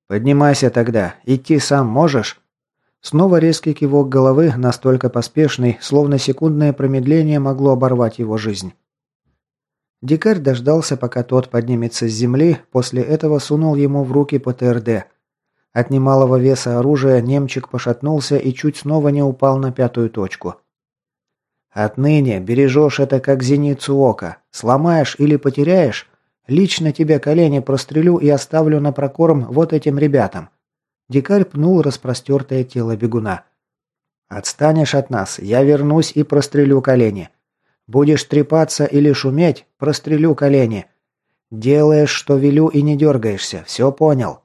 «Поднимайся тогда, идти сам можешь?» Снова резкий кивок головы, настолько поспешный, словно секундное промедление могло оборвать его жизнь. Дикарь дождался, пока тот поднимется с земли, после этого сунул ему в руки ПТРД. От немалого веса оружия немчик пошатнулся и чуть снова не упал на пятую точку. «Отныне бережешь это как зеницу ока. Сломаешь или потеряешь, лично тебе колени прострелю и оставлю на прокорм вот этим ребятам». Дикарь пнул распростертое тело бегуна. «Отстанешь от нас, я вернусь и прострелю колени. Будешь трепаться или шуметь, прострелю колени. Делаешь, что велю и не дергаешься. Все понял».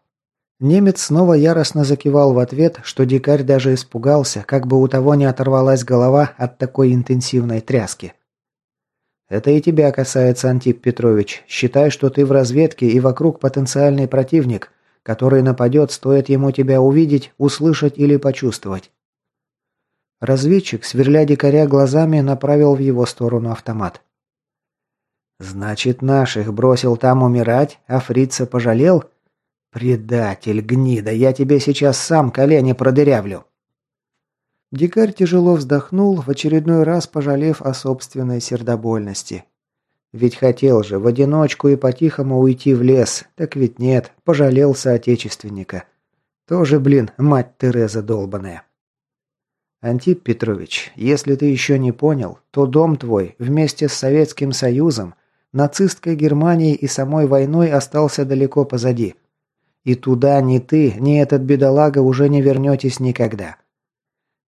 Немец снова яростно закивал в ответ, что дикарь даже испугался, как бы у того не оторвалась голова от такой интенсивной тряски. «Это и тебя касается, Антип Петрович. Считай, что ты в разведке и вокруг потенциальный противник, который нападет, стоит ему тебя увидеть, услышать или почувствовать. Разведчик, сверля дикаря глазами, направил в его сторону автомат. «Значит, наших бросил там умирать, а фрица пожалел? Предатель, гнида, я тебе сейчас сам колени продырявлю!» Дикарь тяжело вздохнул, в очередной раз пожалев о собственной сердобольности. Ведь хотел же в одиночку и по-тихому уйти в лес, так ведь нет, пожалел соотечественника. Тоже, блин, мать Тереза долбаная. Антип Петрович, если ты еще не понял, то дом твой вместе с Советским Союзом, нацистской Германией и самой войной остался далеко позади. И туда ни ты, ни этот бедолага уже не вернетесь никогда.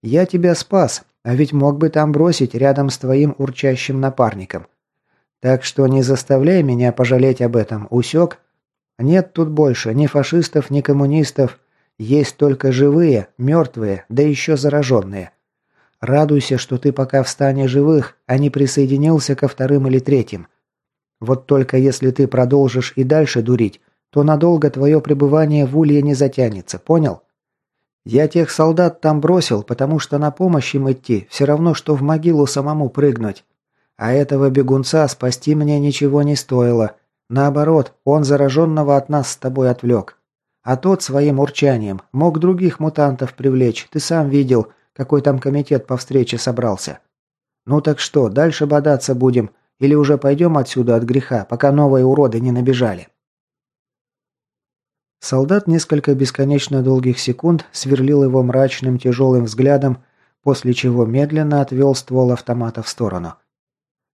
Я тебя спас, а ведь мог бы там бросить рядом с твоим урчащим напарником. Так что не заставляй меня пожалеть об этом, усек? Нет тут больше ни фашистов, ни коммунистов, есть только живые, мертвые, да еще зараженные. Радуйся, что ты пока в стане живых, а не присоединился ко вторым или третьим. Вот только если ты продолжишь и дальше дурить, то надолго твое пребывание в Улье не затянется, понял? Я тех солдат там бросил, потому что на помощь им идти все равно, что в могилу самому прыгнуть. А этого бегунца спасти мне ничего не стоило. Наоборот, он зараженного от нас с тобой отвлек. А тот своим урчанием мог других мутантов привлечь. Ты сам видел, какой там комитет по встрече собрался. Ну так что, дальше бодаться будем? Или уже пойдем отсюда от греха, пока новые уроды не набежали?» Солдат несколько бесконечно долгих секунд сверлил его мрачным тяжелым взглядом, после чего медленно отвел ствол автомата в сторону.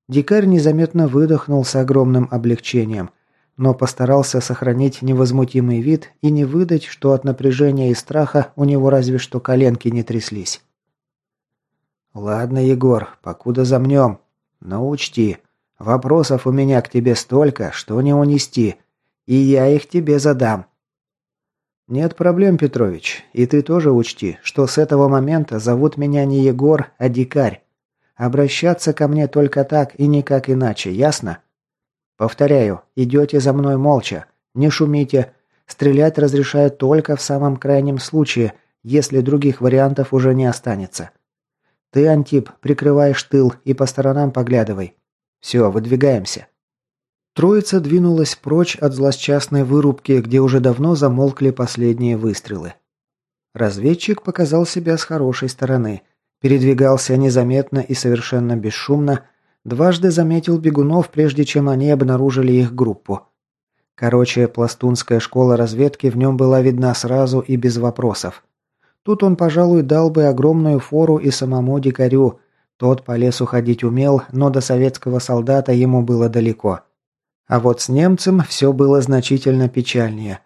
Дикарь незаметно выдохнул с огромным облегчением – но постарался сохранить невозмутимый вид и не выдать, что от напряжения и страха у него разве что коленки не тряслись. «Ладно, Егор, покуда замнем. Но учти, вопросов у меня к тебе столько, что не унести, и я их тебе задам». «Нет проблем, Петрович, и ты тоже учти, что с этого момента зовут меня не Егор, а Дикарь. Обращаться ко мне только так и никак иначе, ясно?» Повторяю, идете за мной молча. Не шумите. Стрелять разрешаю только в самом крайнем случае, если других вариантов уже не останется. Ты, Антип, прикрываешь тыл и по сторонам поглядывай. Все, выдвигаемся. Троица двинулась прочь от злосчастной вырубки, где уже давно замолкли последние выстрелы. Разведчик показал себя с хорошей стороны. Передвигался незаметно и совершенно бесшумно, Дважды заметил бегунов, прежде чем они обнаружили их группу. Короче, пластунская школа разведки в нем была видна сразу и без вопросов. Тут он, пожалуй, дал бы огромную фору и самому дикарю. Тот по лесу ходить умел, но до советского солдата ему было далеко. А вот с немцем все было значительно печальнее.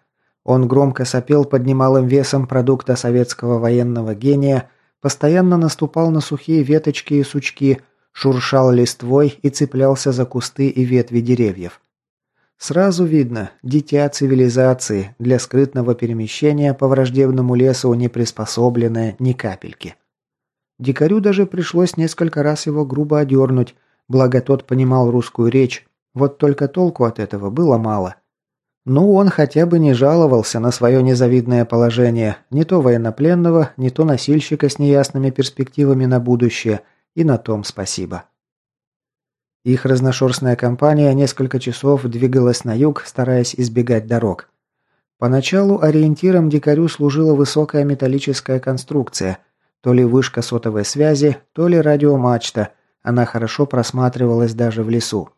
Он громко сопел под немалым весом продукта советского военного гения, постоянно наступал на сухие веточки и сучки – шуршал листвой и цеплялся за кусты и ветви деревьев. Сразу видно, дитя цивилизации, для скрытного перемещения по враждебному лесу не приспособленное ни капельки. Дикарю даже пришлось несколько раз его грубо одернуть, благо тот понимал русскую речь, вот только толку от этого было мало. Ну, он хотя бы не жаловался на свое незавидное положение, не то военнопленного, не то носильщика с неясными перспективами на будущее – и на том спасибо. Их разношерстная компания несколько часов двигалась на юг, стараясь избегать дорог. Поначалу ориентиром дикарю служила высокая металлическая конструкция, то ли вышка сотовой связи, то ли радиомачта, она хорошо просматривалась даже в лесу.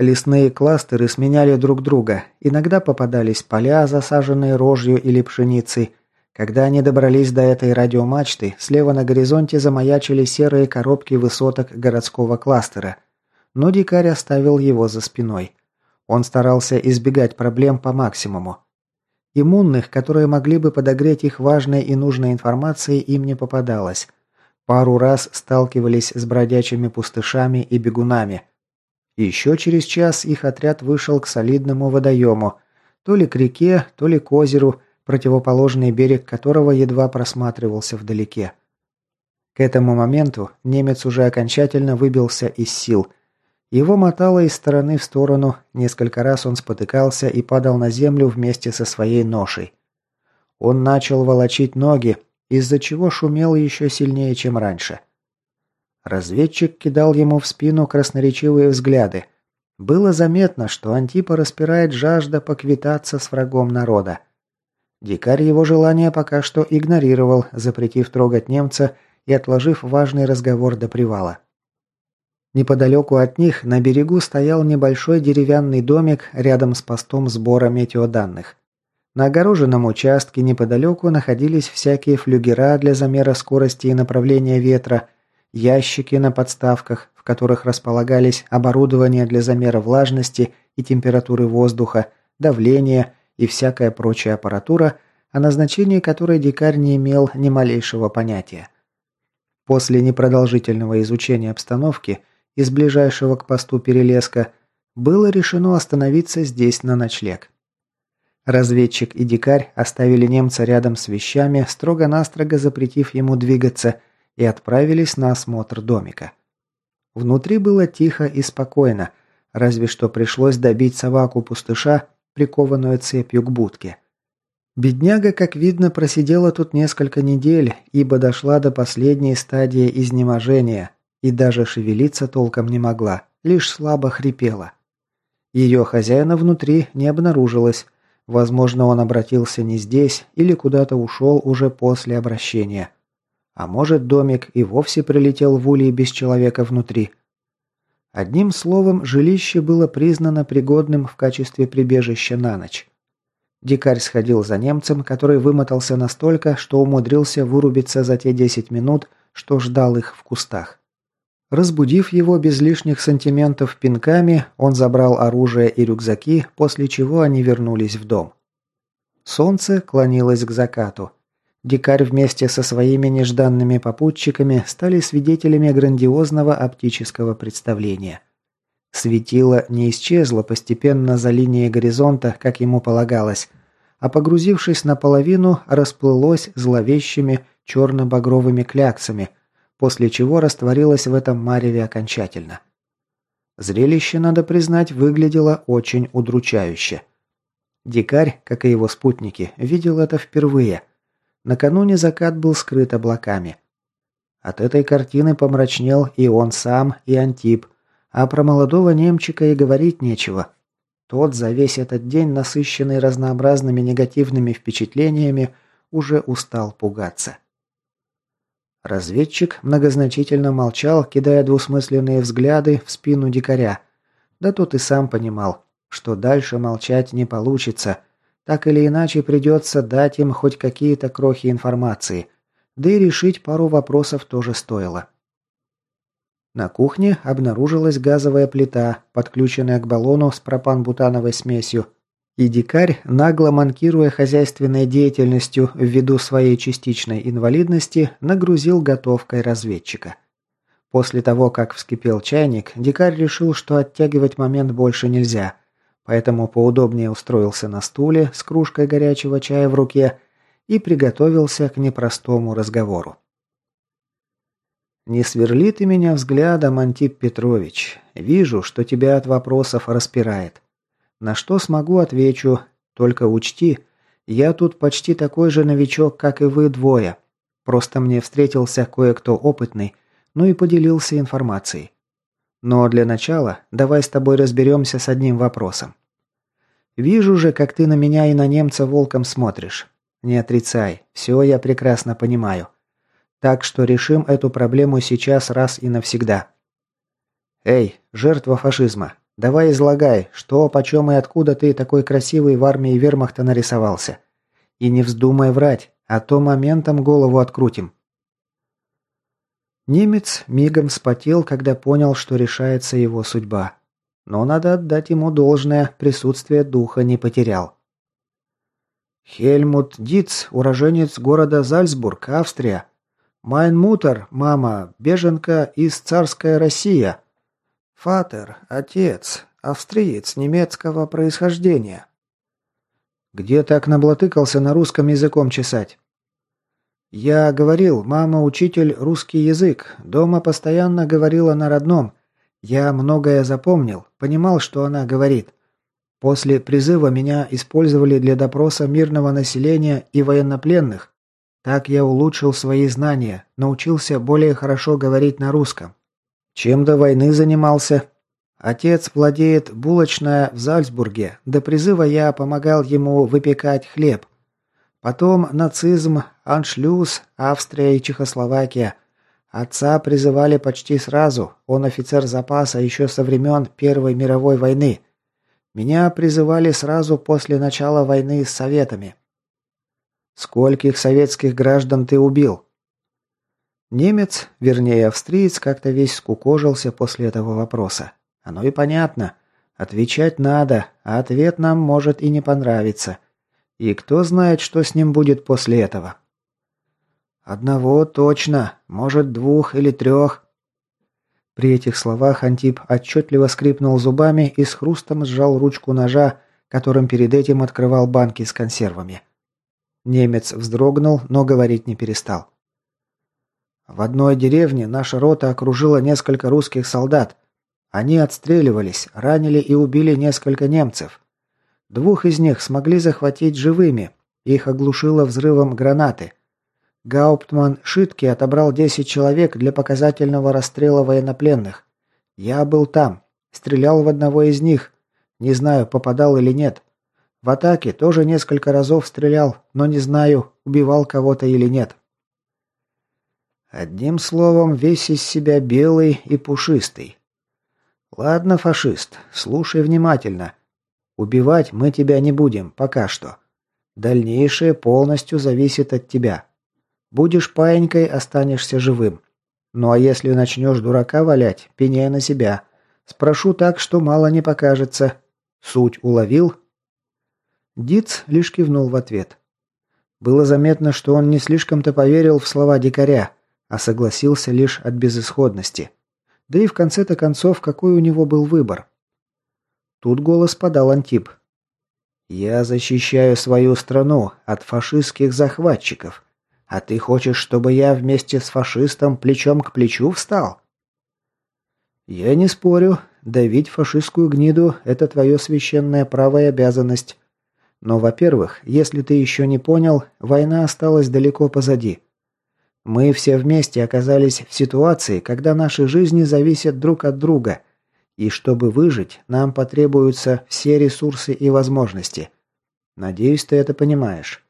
Лесные кластеры сменяли друг друга, иногда попадались поля, засаженные рожью или пшеницей, когда они добрались до этой радиомачты, слева на горизонте замаячили серые коробки высоток городского кластера. Но дикарь оставил его за спиной. Он старался избегать проблем по максимуму. Иммунных, которые могли бы подогреть их важной и нужной информацией, им не попадалось. Пару раз сталкивались с бродячими пустышами и бегунами. Еще через час их отряд вышел к солидному водоему, то ли к реке, то ли к озеру, противоположный берег которого едва просматривался вдалеке. К этому моменту немец уже окончательно выбился из сил. Его мотало из стороны в сторону, несколько раз он спотыкался и падал на землю вместе со своей ношей. Он начал волочить ноги, из-за чего шумел еще сильнее, чем раньше. Разведчик кидал ему в спину красноречивые взгляды. Было заметно, что Антипа распирает жажда поквитаться с врагом народа. Дикарь его желание пока что игнорировал, запретив трогать немца и отложив важный разговор до привала. Неподалеку от них на берегу стоял небольшой деревянный домик рядом с постом сбора метеоданных. На огороженном участке неподалеку находились всякие флюгера для замера скорости и направления ветра, ящики на подставках, в которых располагались оборудование для замера влажности и температуры воздуха, давления и всякая прочая аппаратура, о назначении которой дикарь не имел ни малейшего понятия. После непродолжительного изучения обстановки из ближайшего к посту перелеска было решено остановиться здесь на ночлег. Разведчик и дикарь оставили немца рядом с вещами, строго-настрого запретив ему двигаться, и отправились на осмотр домика. Внутри было тихо и спокойно, разве что пришлось добить собаку-пустыша, прикованную цепью к будке. Бедняга, как видно, просидела тут несколько недель, ибо дошла до последней стадии изнеможения и даже шевелиться толком не могла, лишь слабо хрипела. Ее хозяина внутри не обнаружилось, Возможно, он обратился не здесь или куда-то ушел уже после обращения. А может, домик и вовсе прилетел в улей без человека внутри. Одним словом, жилище было признано пригодным в качестве прибежища на ночь. Дикарь сходил за немцем, который вымотался настолько, что умудрился вырубиться за те 10 минут, что ждал их в кустах. Разбудив его без лишних сантиментов пинками, он забрал оружие и рюкзаки, после чего они вернулись в дом. Солнце клонилось к закату. Дикарь вместе со своими нежданными попутчиками стали свидетелями грандиозного оптического представления. Светило не исчезло постепенно за линией горизонта, как ему полагалось, а погрузившись наполовину, расплылось зловещими черно-багровыми кляксами – после чего растворилась в этом мареве окончательно. Зрелище, надо признать, выглядело очень удручающе. Дикарь, как и его спутники, видел это впервые. Накануне закат был скрыт облаками. От этой картины помрачнел и он сам, и Антип, а про молодого немчика и говорить нечего. Тот за весь этот день, насыщенный разнообразными негативными впечатлениями, уже устал пугаться. Разведчик многозначительно молчал, кидая двусмысленные взгляды в спину дикаря. Да тот и сам понимал, что дальше молчать не получится. Так или иначе придется дать им хоть какие-то крохи информации. Да и решить пару вопросов тоже стоило. На кухне обнаружилась газовая плита, подключенная к баллону с пропан-бутановой смесью, и дикарь, нагло манкируя хозяйственной деятельностью ввиду своей частичной инвалидности, нагрузил готовкой разведчика. После того, как вскипел чайник, дикарь решил, что оттягивать момент больше нельзя, поэтому поудобнее устроился на стуле с кружкой горячего чая в руке и приготовился к непростому разговору. «Не сверли ты меня взглядом, Антип Петрович. Вижу, что тебя от вопросов распирает. На что смогу, отвечу. Только учти, я тут почти такой же новичок, как и вы двое. Просто мне встретился кое-кто опытный, ну и поделился информацией. Но для начала давай с тобой разберемся с одним вопросом. Вижу же, как ты на меня и на немца волком смотришь. Не отрицай, все я прекрасно понимаю. Так что решим эту проблему сейчас раз и навсегда. Эй, жертва фашизма, Давай излагай, что, почем и откуда ты такой красивый в армии вермахта нарисовался. И не вздумай врать, а то моментом голову открутим». Немец мигом спотел, когда понял, что решается его судьба. Но надо отдать ему должное, присутствие духа не потерял. Хельмут Диц, уроженец города Зальцбург, Австрия. Майн Мутер, мама, беженка из царская Россия. Фатер, отец, австриец немецкого происхождения. Где так наблатыкался на русском языком чесать? Я говорил, мама учитель русский язык, дома постоянно говорила на родном. Я многое запомнил, понимал, что она говорит. После призыва меня использовали для допроса мирного населения и военнопленных. Так я улучшил свои знания, научился более хорошо говорить на русском. Чем до войны занимался? Отец владеет булочная в Зальцбурге. До призыва я помогал ему выпекать хлеб. Потом нацизм, аншлюз, Австрия и Чехословакия. Отца призывали почти сразу. Он офицер запаса еще со времен Первой мировой войны. Меня призывали сразу после начала войны с советами. Скольких советских граждан ты убил? Немец, вернее австриец, как-то весь скукожился после этого вопроса. Оно и понятно. Отвечать надо, а ответ нам может и не понравиться. И кто знает, что с ним будет после этого. Одного точно, может двух или трех. При этих словах Антип отчетливо скрипнул зубами и с хрустом сжал ручку ножа, которым перед этим открывал банки с консервами. Немец вздрогнул, но говорить не перестал. В одной деревне наша рота окружила несколько русских солдат. Они отстреливались, ранили и убили несколько немцев. Двух из них смогли захватить живыми. Их оглушило взрывом гранаты. Гауптман Шитки отобрал 10 человек для показательного расстрела военнопленных. Я был там, стрелял в одного из них. Не знаю, попадал или нет. В атаке тоже несколько разов стрелял, но не знаю, убивал кого-то или нет. Одним словом, весь из себя белый и пушистый. Ладно, фашист, слушай внимательно. Убивать мы тебя не будем, пока что. Дальнейшее полностью зависит от тебя. Будешь паенькой, останешься живым. Ну а если начнешь дурака валять, пеняй на себя. Спрошу так, что мало не покажется. Суть уловил?» Диц лишь кивнул в ответ. Было заметно, что он не слишком-то поверил в слова дикаря, а согласился лишь от безысходности. Да и в конце-то концов, какой у него был выбор? Тут голос подал Антип. «Я защищаю свою страну от фашистских захватчиков. А ты хочешь, чтобы я вместе с фашистом плечом к плечу встал? Я не спорю. Давить фашистскую гниду – это твое священное право и обязанность. Но, во-первых, если ты еще не понял, война осталась далеко позади. Мы все вместе оказались в ситуации, когда наши жизни зависят друг от друга. И чтобы выжить, нам потребуются все ресурсы и возможности. Надеюсь, ты это понимаешь.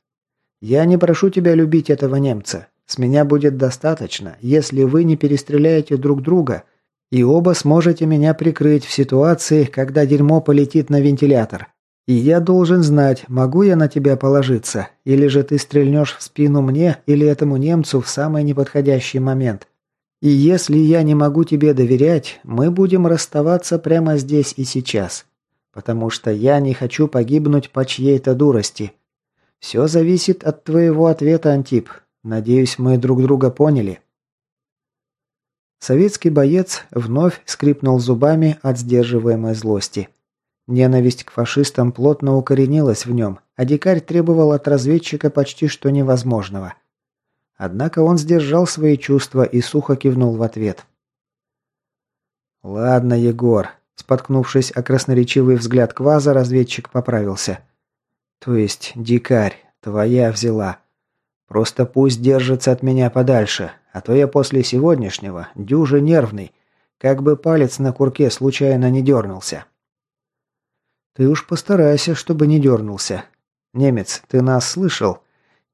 Я не прошу тебя любить этого немца. С меня будет достаточно, если вы не перестреляете друг друга и оба сможете меня прикрыть в ситуации, когда дерьмо полетит на вентилятор. И я должен знать, могу я на тебя положиться, или же ты стрельнешь в спину мне или этому немцу в самый неподходящий момент. И если я не могу тебе доверять, мы будем расставаться прямо здесь и сейчас. Потому что я не хочу погибнуть по чьей-то дурости, все зависит от твоего ответа, Антип. Надеюсь, мы друг друга поняли. Советский боец вновь скрипнул зубами от сдерживаемой злости. Ненависть к фашистам плотно укоренилась в нем, а дикарь требовал от разведчика почти что невозможного. Однако он сдержал свои чувства и сухо кивнул в ответ. «Ладно, Егор», – споткнувшись о красноречивый взгляд Кваза, разведчик поправился – то есть, дикарь, твоя взяла. Просто пусть держится от меня подальше, а то я после сегодняшнего дюже нервный, как бы палец на курке случайно не дернулся. Ты уж постарайся, чтобы не дернулся. Немец, ты нас слышал?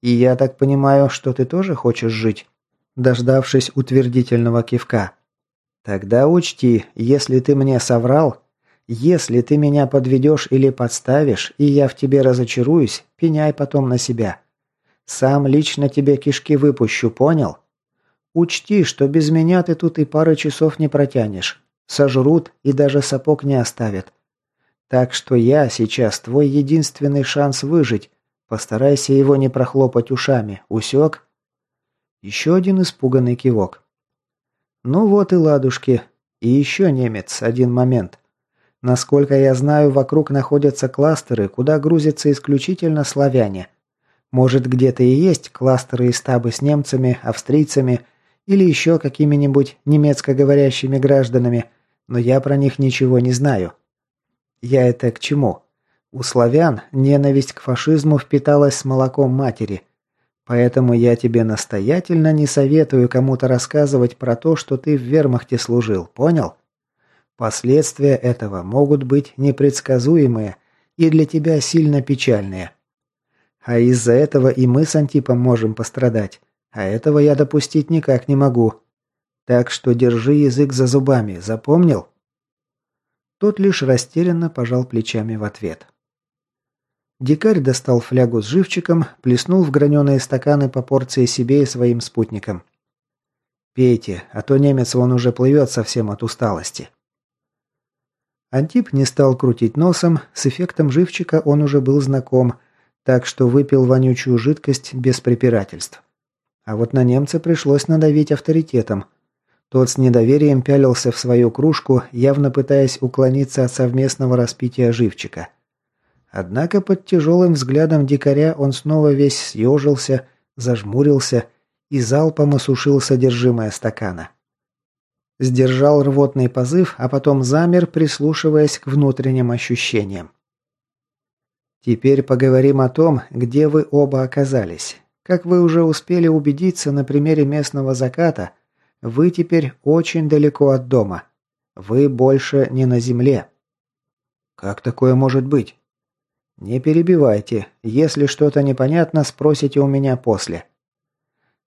И я так понимаю, что ты тоже хочешь жить? Дождавшись утвердительного кивка. Тогда учти, если ты мне соврал, если ты меня подведешь или подставишь, и я в тебе разочаруюсь, пеняй потом на себя. Сам лично тебе кишки выпущу, понял? Учти, что без меня ты тут и пары часов не протянешь. Сожрут и даже сапог не оставят. Так что я сейчас твой единственный шанс выжить. Постарайся его не прохлопать ушами. Усек? Еще один испуганный кивок. Ну вот и ладушки. И еще немец, один момент. Насколько я знаю, вокруг находятся кластеры, куда грузятся исключительно славяне. Может, где-то и есть кластеры и стабы с немцами, австрийцами или еще какими-нибудь немецкоговорящими гражданами, но я про них ничего не знаю. Я это к чему? У славян ненависть к фашизму впиталась с молоком матери. Поэтому я тебе настоятельно не советую кому-то рассказывать про то, что ты в вермахте служил, понял? Последствия этого могут быть непредсказуемые и для тебя сильно печальные. А из-за этого и мы с Антипом можем пострадать. А этого я допустить никак не могу. Так что держи язык за зубами, запомнил? Тот лишь растерянно пожал плечами в ответ. Дикарь достал флягу с живчиком, плеснул в граненые стаканы по порции себе и своим спутникам. «Пейте, а то немец вон уже плывет совсем от усталости». Антип не стал крутить носом, с эффектом живчика он уже был знаком, так что выпил вонючую жидкость без препирательств. А вот на немца пришлось надавить авторитетом. Тот с недоверием пялился в свою кружку, явно пытаясь уклониться от совместного распития живчика. Однако под тяжелым взглядом дикаря он снова весь съежился, зажмурился и залпом осушил содержимое стакана. Сдержал рвотный позыв, а потом замер, прислушиваясь к внутренним ощущениям. Теперь поговорим о том, где вы оба оказались. Как вы уже успели убедиться на примере местного заката, вы теперь очень далеко от дома. Вы больше не на земле. Как такое может быть? Не перебивайте. Если что-то непонятно, спросите у меня после.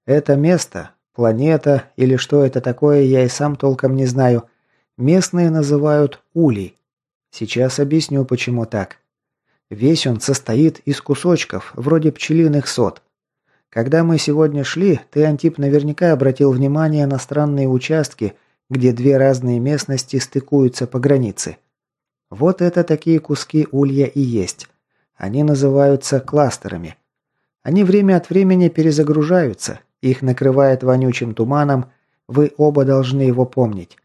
Это место, Планета или что это такое, я и сам толком не знаю. Местные называют Улей. Сейчас объясню, почему так. Весь он состоит из кусочков, вроде пчелиных сот. Когда мы сегодня шли, ты, Антип, наверняка обратил внимание на странные участки, где две разные местности стыкуются по границе. Вот это такие куски улья и есть. Они называются кластерами. Они время от времени перезагружаются, их накрывает вонючим туманом, вы оба должны его помнить.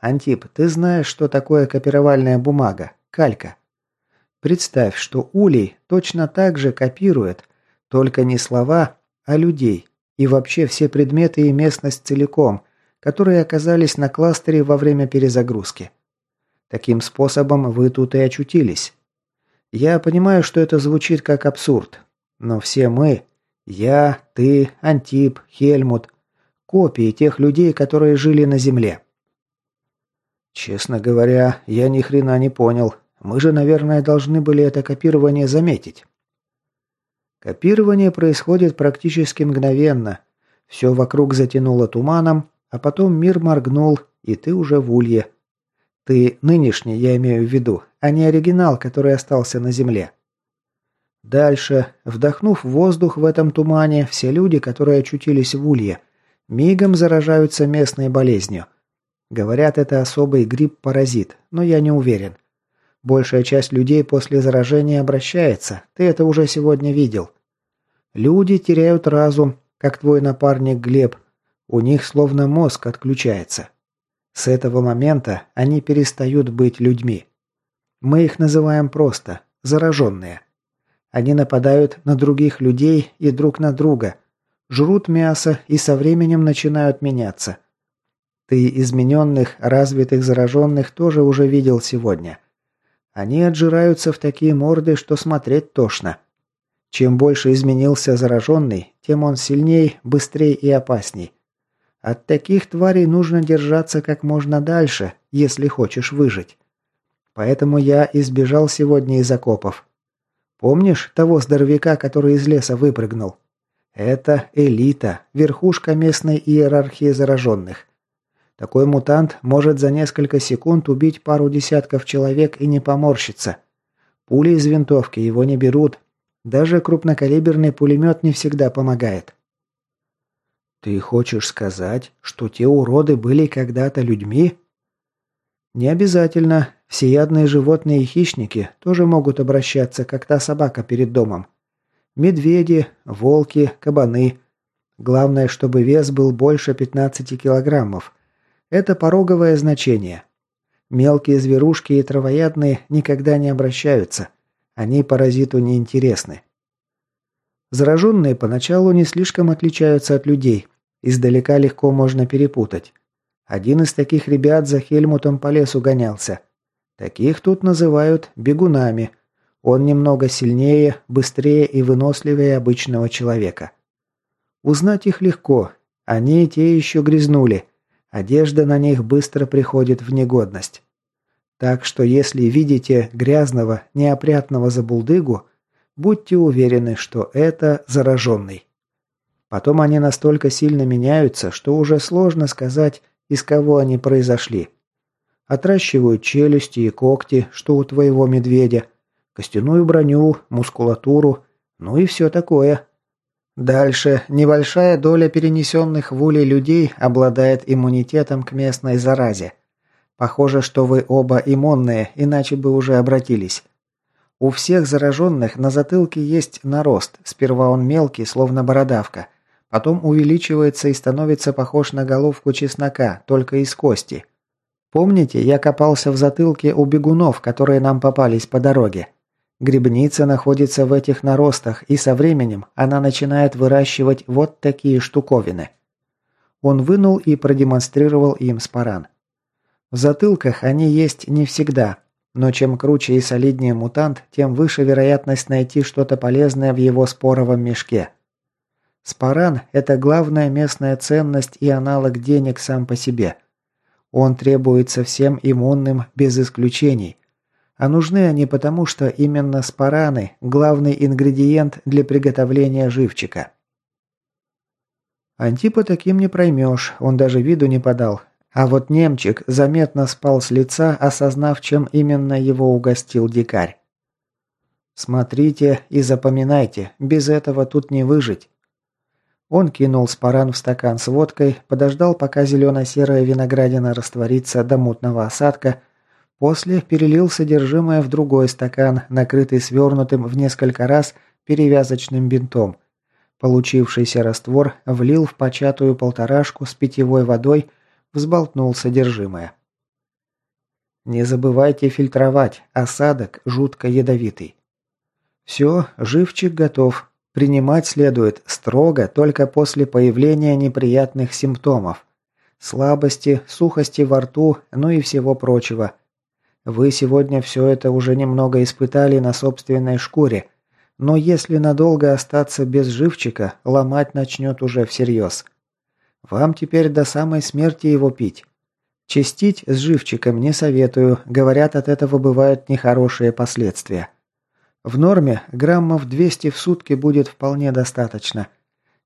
Антип, ты знаешь, что такое копировальная бумага, калька? Представь, что улей точно так же копирует, только не слова, а людей, и вообще все предметы и местность целиком, которые оказались на кластере во время перезагрузки. Таким способом вы тут и очутились. Я понимаю, что это звучит как абсурд, но все мы я, ты, Антип, Хельмут. Копии тех людей, которые жили на Земле. Честно говоря, я ни хрена не понял. Мы же, наверное, должны были это копирование заметить. Копирование происходит практически мгновенно. Все вокруг затянуло туманом, а потом мир моргнул, и ты уже в улье. Ты нынешний, я имею в виду, а не оригинал, который остался на Земле. Дальше, вдохнув воздух в этом тумане, все люди, которые очутились в улье, мигом заражаются местной болезнью. Говорят, это особый грипп-паразит, но я не уверен. Большая часть людей после заражения обращается, ты это уже сегодня видел. Люди теряют разум, как твой напарник Глеб. У них словно мозг отключается. С этого момента они перестают быть людьми. Мы их называем просто зараженные. Они нападают на других людей и друг на друга, жрут мясо и со временем начинают меняться. Ты измененных, развитых зараженных тоже уже видел сегодня. Они отжираются в такие морды, что смотреть тошно. Чем больше изменился зараженный, тем он сильней, быстрее и опасней. От таких тварей нужно держаться как можно дальше, если хочешь выжить. Поэтому я избежал сегодня из окопов. Помнишь того здоровяка, который из леса выпрыгнул? Это элита, верхушка местной иерархии зараженных. Такой мутант может за несколько секунд убить пару десятков человек и не поморщиться. Пули из винтовки его не берут. Даже крупнокалиберный пулемет не всегда помогает. «Ты хочешь сказать, что те уроды были когда-то людьми?» «Не обязательно. Всеядные животные и хищники тоже могут обращаться, как та собака перед домом. Медведи, волки, кабаны. Главное, чтобы вес был больше 15 килограммов. Это пороговое значение. Мелкие зверушки и травоядные никогда не обращаются. Они паразиту не интересны. Зараженные поначалу не слишком отличаются от людей. Издалека легко можно перепутать. Один из таких ребят за Хельмутом по лесу гонялся. Таких тут называют бегунами. Он немного сильнее, быстрее и выносливее обычного человека. Узнать их легко. Они те еще грязнули. Одежда на них быстро приходит в негодность. Так что если видите грязного, неопрятного забулдыгу, будьте уверены, что это зараженный. Потом они настолько сильно меняются, что уже сложно сказать, из кого они произошли. Отращивают челюсти и когти, что у твоего медведя, костяную броню, мускулатуру, ну и все такое. Дальше небольшая доля перенесенных в улей людей обладает иммунитетом к местной заразе. Похоже, что вы оба иммунные, иначе бы уже обратились. У всех зараженных на затылке есть нарост. Сперва он мелкий, словно бородавка. Потом увеличивается и становится похож на головку чеснока, только из кости. Помните, я копался в затылке у бегунов, которые нам попались по дороге? Грибница находится в этих наростах, и со временем она начинает выращивать вот такие штуковины. Он вынул и продемонстрировал им спаран. В затылках они есть не всегда, но чем круче и солиднее мутант, тем выше вероятность найти что-то полезное в его споровом мешке. Спаран – это главная местная ценность и аналог денег сам по себе – он требуется всем иммунным без исключений. А нужны они потому, что именно спараны – главный ингредиент для приготовления живчика. Антипа таким не проймешь, он даже виду не подал. А вот немчик заметно спал с лица, осознав, чем именно его угостил дикарь. «Смотрите и запоминайте, без этого тут не выжить». Он кинул спаран в стакан с водкой, подождал, пока зелено-серая виноградина растворится до мутного осадка, после перелил содержимое в другой стакан, накрытый свернутым в несколько раз перевязочным бинтом. Получившийся раствор влил в початую полторашку с питьевой водой, взболтнул содержимое. Не забывайте фильтровать, осадок жутко ядовитый. Все, живчик готов, Принимать следует строго только после появления неприятных симптомов. Слабости, сухости во рту, ну и всего прочего. Вы сегодня все это уже немного испытали на собственной шкуре, но если надолго остаться без живчика, ломать начнет уже всерьез. Вам теперь до самой смерти его пить. Чистить с живчиком не советую, говорят, от этого бывают нехорошие последствия. В норме граммов 200 в сутки будет вполне достаточно.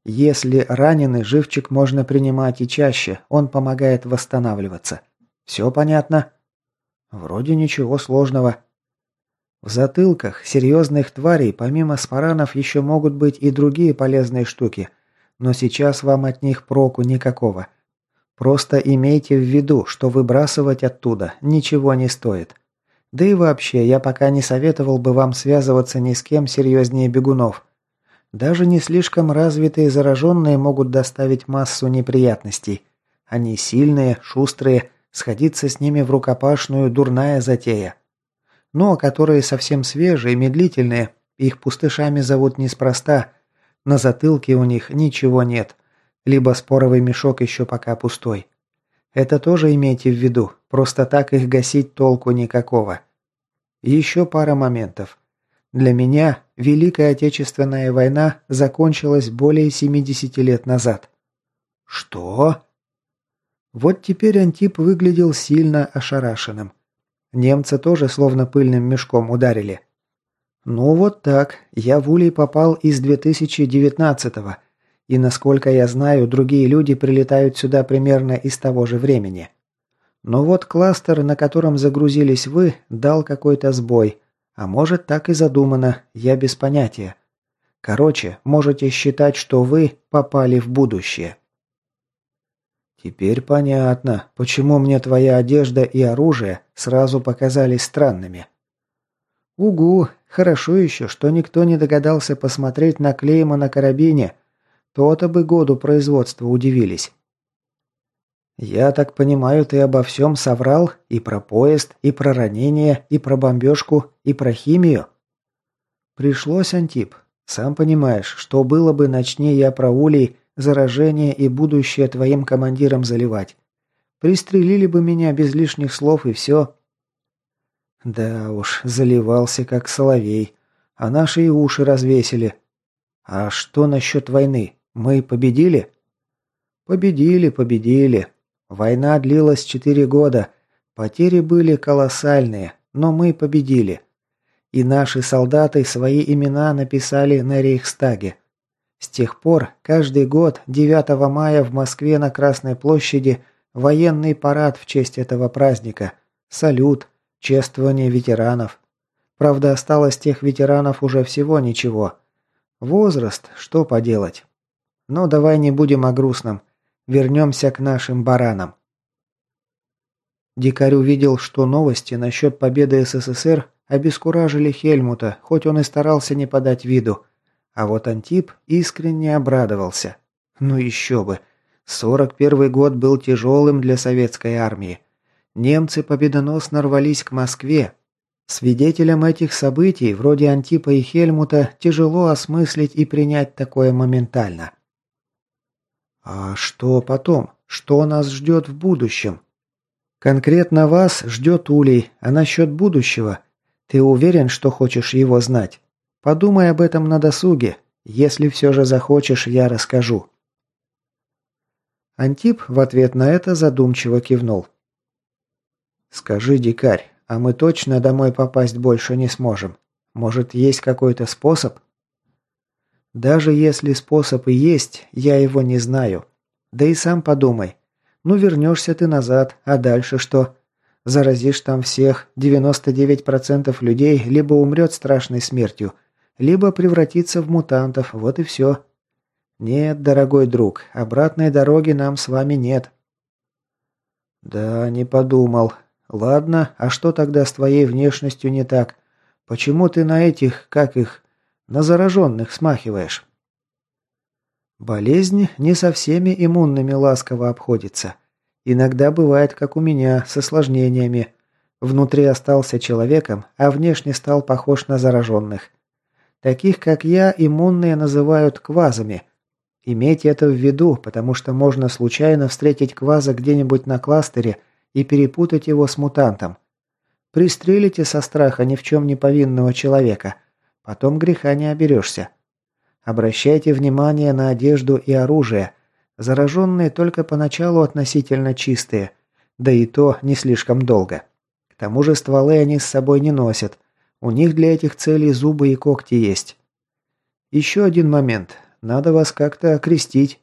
Если раненый, живчик можно принимать и чаще, он помогает восстанавливаться. Все понятно? Вроде ничего сложного. В затылках серьезных тварей помимо спаранов еще могут быть и другие полезные штуки, но сейчас вам от них проку никакого. Просто имейте в виду, что выбрасывать оттуда ничего не стоит. Да и вообще, я пока не советовал бы вам связываться ни с кем серьезнее бегунов. Даже не слишком развитые зараженные могут доставить массу неприятностей. Они сильные, шустрые, сходиться с ними в рукопашную – дурная затея. Но которые совсем свежие, медлительные, их пустышами зовут неспроста. На затылке у них ничего нет. Либо споровый мешок еще пока пустой. Это тоже имейте в виду, просто так их гасить толку никакого. еще пара моментов. Для меня Великая Отечественная война закончилась более 70 лет назад. Что? Вот теперь Антип выглядел сильно ошарашенным. Немцы тоже словно пыльным мешком ударили. Ну вот так, я в улей попал из 2019-го, и насколько я знаю, другие люди прилетают сюда примерно из того же времени. Но вот кластер, на котором загрузились вы, дал какой-то сбой. А может, так и задумано, я без понятия. Короче, можете считать, что вы попали в будущее. Теперь понятно, почему мне твоя одежда и оружие сразу показались странными. Угу, хорошо еще, что никто не догадался посмотреть на клейма на карабине, то-то бы году производства удивились. «Я так понимаю, ты обо всем соврал? И про поезд, и про ранение, и про бомбежку, и про химию?» «Пришлось, Антип. Сам понимаешь, что было бы, начни я про улей, заражение и будущее твоим командирам заливать. Пристрелили бы меня без лишних слов и все». «Да уж, заливался как соловей, а наши и уши развесили. А что насчет войны? Мы победили? Победили, победили. Война длилась четыре года. Потери были колоссальные, но мы победили. И наши солдаты свои имена написали на Рейхстаге. С тех пор каждый год 9 мая в Москве на Красной площади военный парад в честь этого праздника. Салют, чествование ветеранов. Правда, осталось тех ветеранов уже всего ничего. Возраст, что поделать. Но давай не будем о грустном. Вернемся к нашим баранам. Дикарь увидел, что новости насчет победы СССР обескуражили Хельмута, хоть он и старался не подать виду. А вот Антип искренне обрадовался. Ну еще бы. 41 год был тяжелым для советской армии. Немцы победоносно рвались к Москве. Свидетелям этих событий, вроде Антипа и Хельмута, тяжело осмыслить и принять такое моментально. А что потом? Что нас ждет в будущем? Конкретно вас ждет Улей, а насчет будущего? Ты уверен, что хочешь его знать? Подумай об этом на досуге. Если все же захочешь, я расскажу». Антип в ответ на это задумчиво кивнул. «Скажи, дикарь, а мы точно домой попасть больше не сможем? Может, есть какой-то способ?» «Даже если способ и есть, я его не знаю. Да и сам подумай. Ну, вернешься ты назад, а дальше что? Заразишь там всех, 99% людей либо умрет страшной смертью, либо превратится в мутантов, вот и все. Нет, дорогой друг, обратной дороги нам с вами нет. Да, не подумал. Ладно, а что тогда с твоей внешностью не так? Почему ты на этих, как их, на зараженных смахиваешь? Болезнь не со всеми иммунными ласково обходится. Иногда бывает, как у меня, с осложнениями. Внутри остался человеком, а внешне стал похож на зараженных. Таких, как я, иммунные называют квазами. Имейте это в виду, потому что можно случайно встретить кваза где-нибудь на кластере и перепутать его с мутантом. Пристрелите со страха ни в чем не повинного человека. Потом греха не оберешься. Обращайте внимание на одежду и оружие. Зараженные только поначалу относительно чистые, да и то не слишком долго. К тому же стволы они с собой не носят. У них для этих целей зубы и когти есть. Еще один момент. Надо вас как-то окрестить.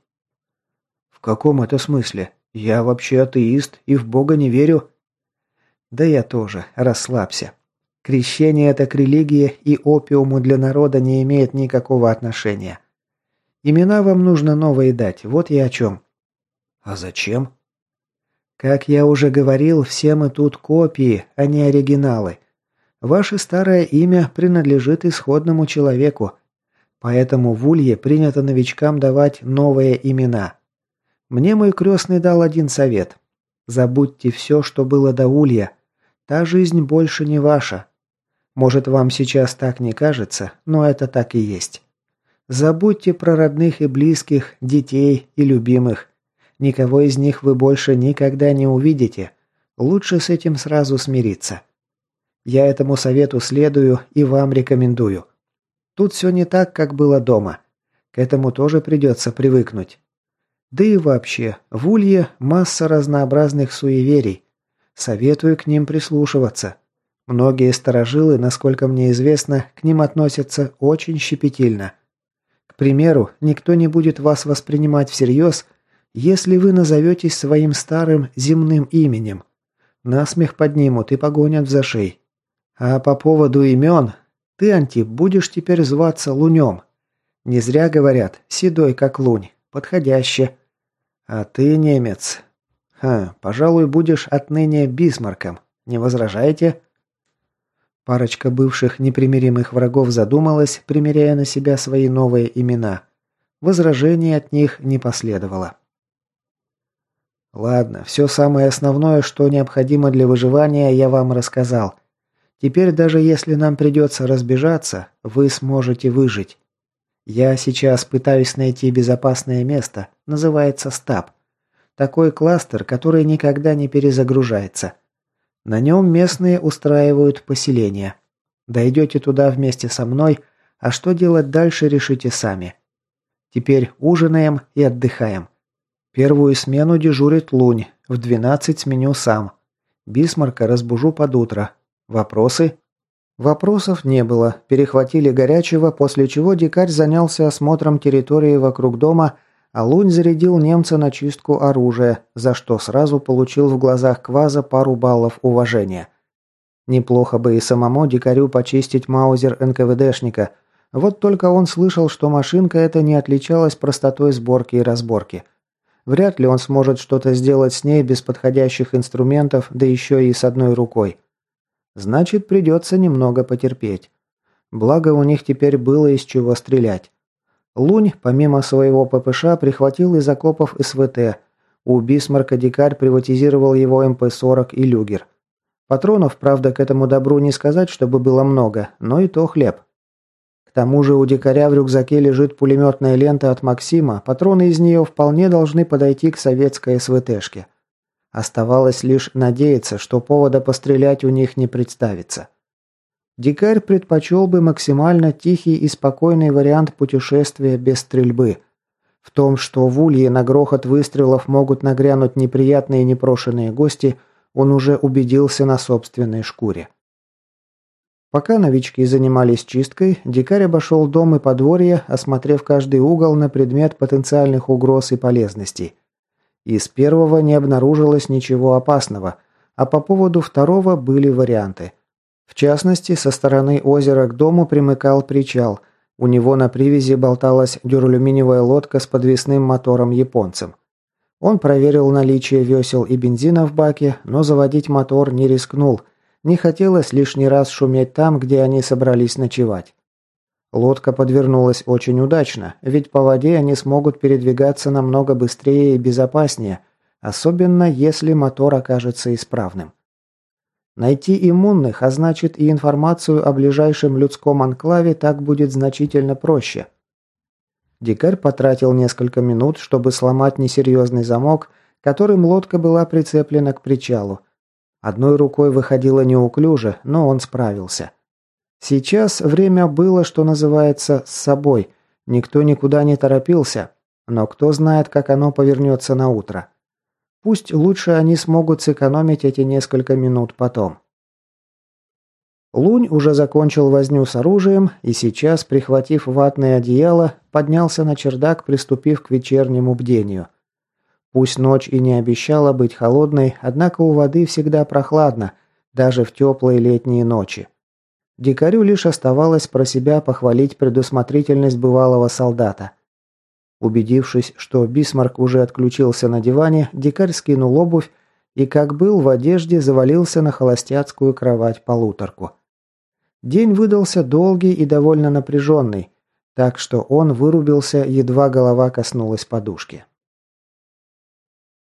В каком это смысле? Я вообще атеист и в Бога не верю. Да я тоже. Расслабься. Крещение это к религии и опиуму для народа не имеет никакого отношения. Имена вам нужно новые дать, вот я о чем. А зачем? Как я уже говорил, все мы тут копии, а не оригиналы. Ваше старое имя принадлежит исходному человеку, поэтому в Улье принято новичкам давать новые имена. Мне мой крестный дал один совет. Забудьте все, что было до Улья. Та жизнь больше не ваша, может, вам сейчас так не кажется, но это так и есть. Забудьте про родных и близких, детей и любимых. Никого из них вы больше никогда не увидите. Лучше с этим сразу смириться. Я этому совету следую и вам рекомендую. Тут все не так, как было дома. К этому тоже придется привыкнуть. Да и вообще, в Улье масса разнообразных суеверий. Советую к ним прислушиваться. Многие сторожилы, насколько мне известно, к ним относятся очень щепетильно. К примеру, никто не будет вас воспринимать всерьез, если вы назоветесь своим старым земным именем. Насмех поднимут и погонят в зашей. А по поводу имен, ты, Антип, будешь теперь зваться Лунем. Не зря говорят, седой как лунь, подходяще. А ты, немец, ха, пожалуй, будешь отныне Бисмарком. Не возражаете?» Парочка бывших непримиримых врагов задумалась, примеряя на себя свои новые имена. Возражений от них не последовало. Ладно, все самое основное, что необходимо для выживания, я вам рассказал. Теперь даже если нам придется разбежаться, вы сможете выжить. Я сейчас пытаюсь найти безопасное место, называется стаб. Такой кластер, который никогда не перезагружается. На нем местные устраивают поселение. Дойдете туда вместе со мной, а что делать дальше решите сами. Теперь ужинаем и отдыхаем. Первую смену дежурит Лунь, в 12 сменю сам. Бисмарка разбужу под утро. Вопросы? Вопросов не было. Перехватили горячего, после чего дикарь занялся осмотром территории вокруг дома, а Лунь зарядил немца на чистку оружия, за что сразу получил в глазах Кваза пару баллов уважения. Неплохо бы и самому дикарю почистить маузер НКВДшника, вот только он слышал, что машинка эта не отличалась простотой сборки и разборки. Вряд ли он сможет что-то сделать с ней без подходящих инструментов, да еще и с одной рукой. Значит, придется немного потерпеть. Благо, у них теперь было из чего стрелять. Лунь, помимо своего ППШ, прихватил из окопов СВТ. У Бисмарка дикарь приватизировал его МП-40 и люгер. Патронов, правда, к этому добру не сказать, чтобы было много, но и то хлеб. К тому же у дикаря в рюкзаке лежит пулеметная лента от Максима, патроны из нее вполне должны подойти к советской СВТшке. Оставалось лишь надеяться, что повода пострелять у них не представится. Дикарь предпочел бы максимально тихий и спокойный вариант путешествия без стрельбы. В том, что в Улье на грохот выстрелов могут нагрянуть неприятные непрошенные гости, он уже убедился на собственной шкуре. Пока новички занимались чисткой, дикарь обошел дом и подворье, осмотрев каждый угол на предмет потенциальных угроз и полезностей. Из первого не обнаружилось ничего опасного, а по поводу второго были варианты – в частности, со стороны озера к дому примыкал причал. У него на привязи болталась дюралюминиевая лодка с подвесным мотором японцем. Он проверил наличие весел и бензина в баке, но заводить мотор не рискнул. Не хотелось лишний раз шуметь там, где они собрались ночевать. Лодка подвернулась очень удачно, ведь по воде они смогут передвигаться намного быстрее и безопаснее, особенно если мотор окажется исправным. Найти иммунных, а значит и информацию о ближайшем людском анклаве так будет значительно проще. Дикарь потратил несколько минут, чтобы сломать несерьезный замок, которым лодка была прицеплена к причалу. Одной рукой выходило неуклюже, но он справился. Сейчас время было, что называется, с собой. Никто никуда не торопился, но кто знает, как оно повернется на утро. Пусть лучше они смогут сэкономить эти несколько минут потом. Лунь уже закончил возню с оружием и сейчас, прихватив ватное одеяло, поднялся на чердак, приступив к вечернему бдению. Пусть ночь и не обещала быть холодной, однако у воды всегда прохладно, даже в теплые летние ночи. Дикарю лишь оставалось про себя похвалить предусмотрительность бывалого солдата. Убедившись, что Бисмарк уже отключился на диване, дикарь скинул обувь и, как был в одежде, завалился на холостяцкую кровать-полуторку. День выдался долгий и довольно напряженный, так что он вырубился, едва голова коснулась подушки.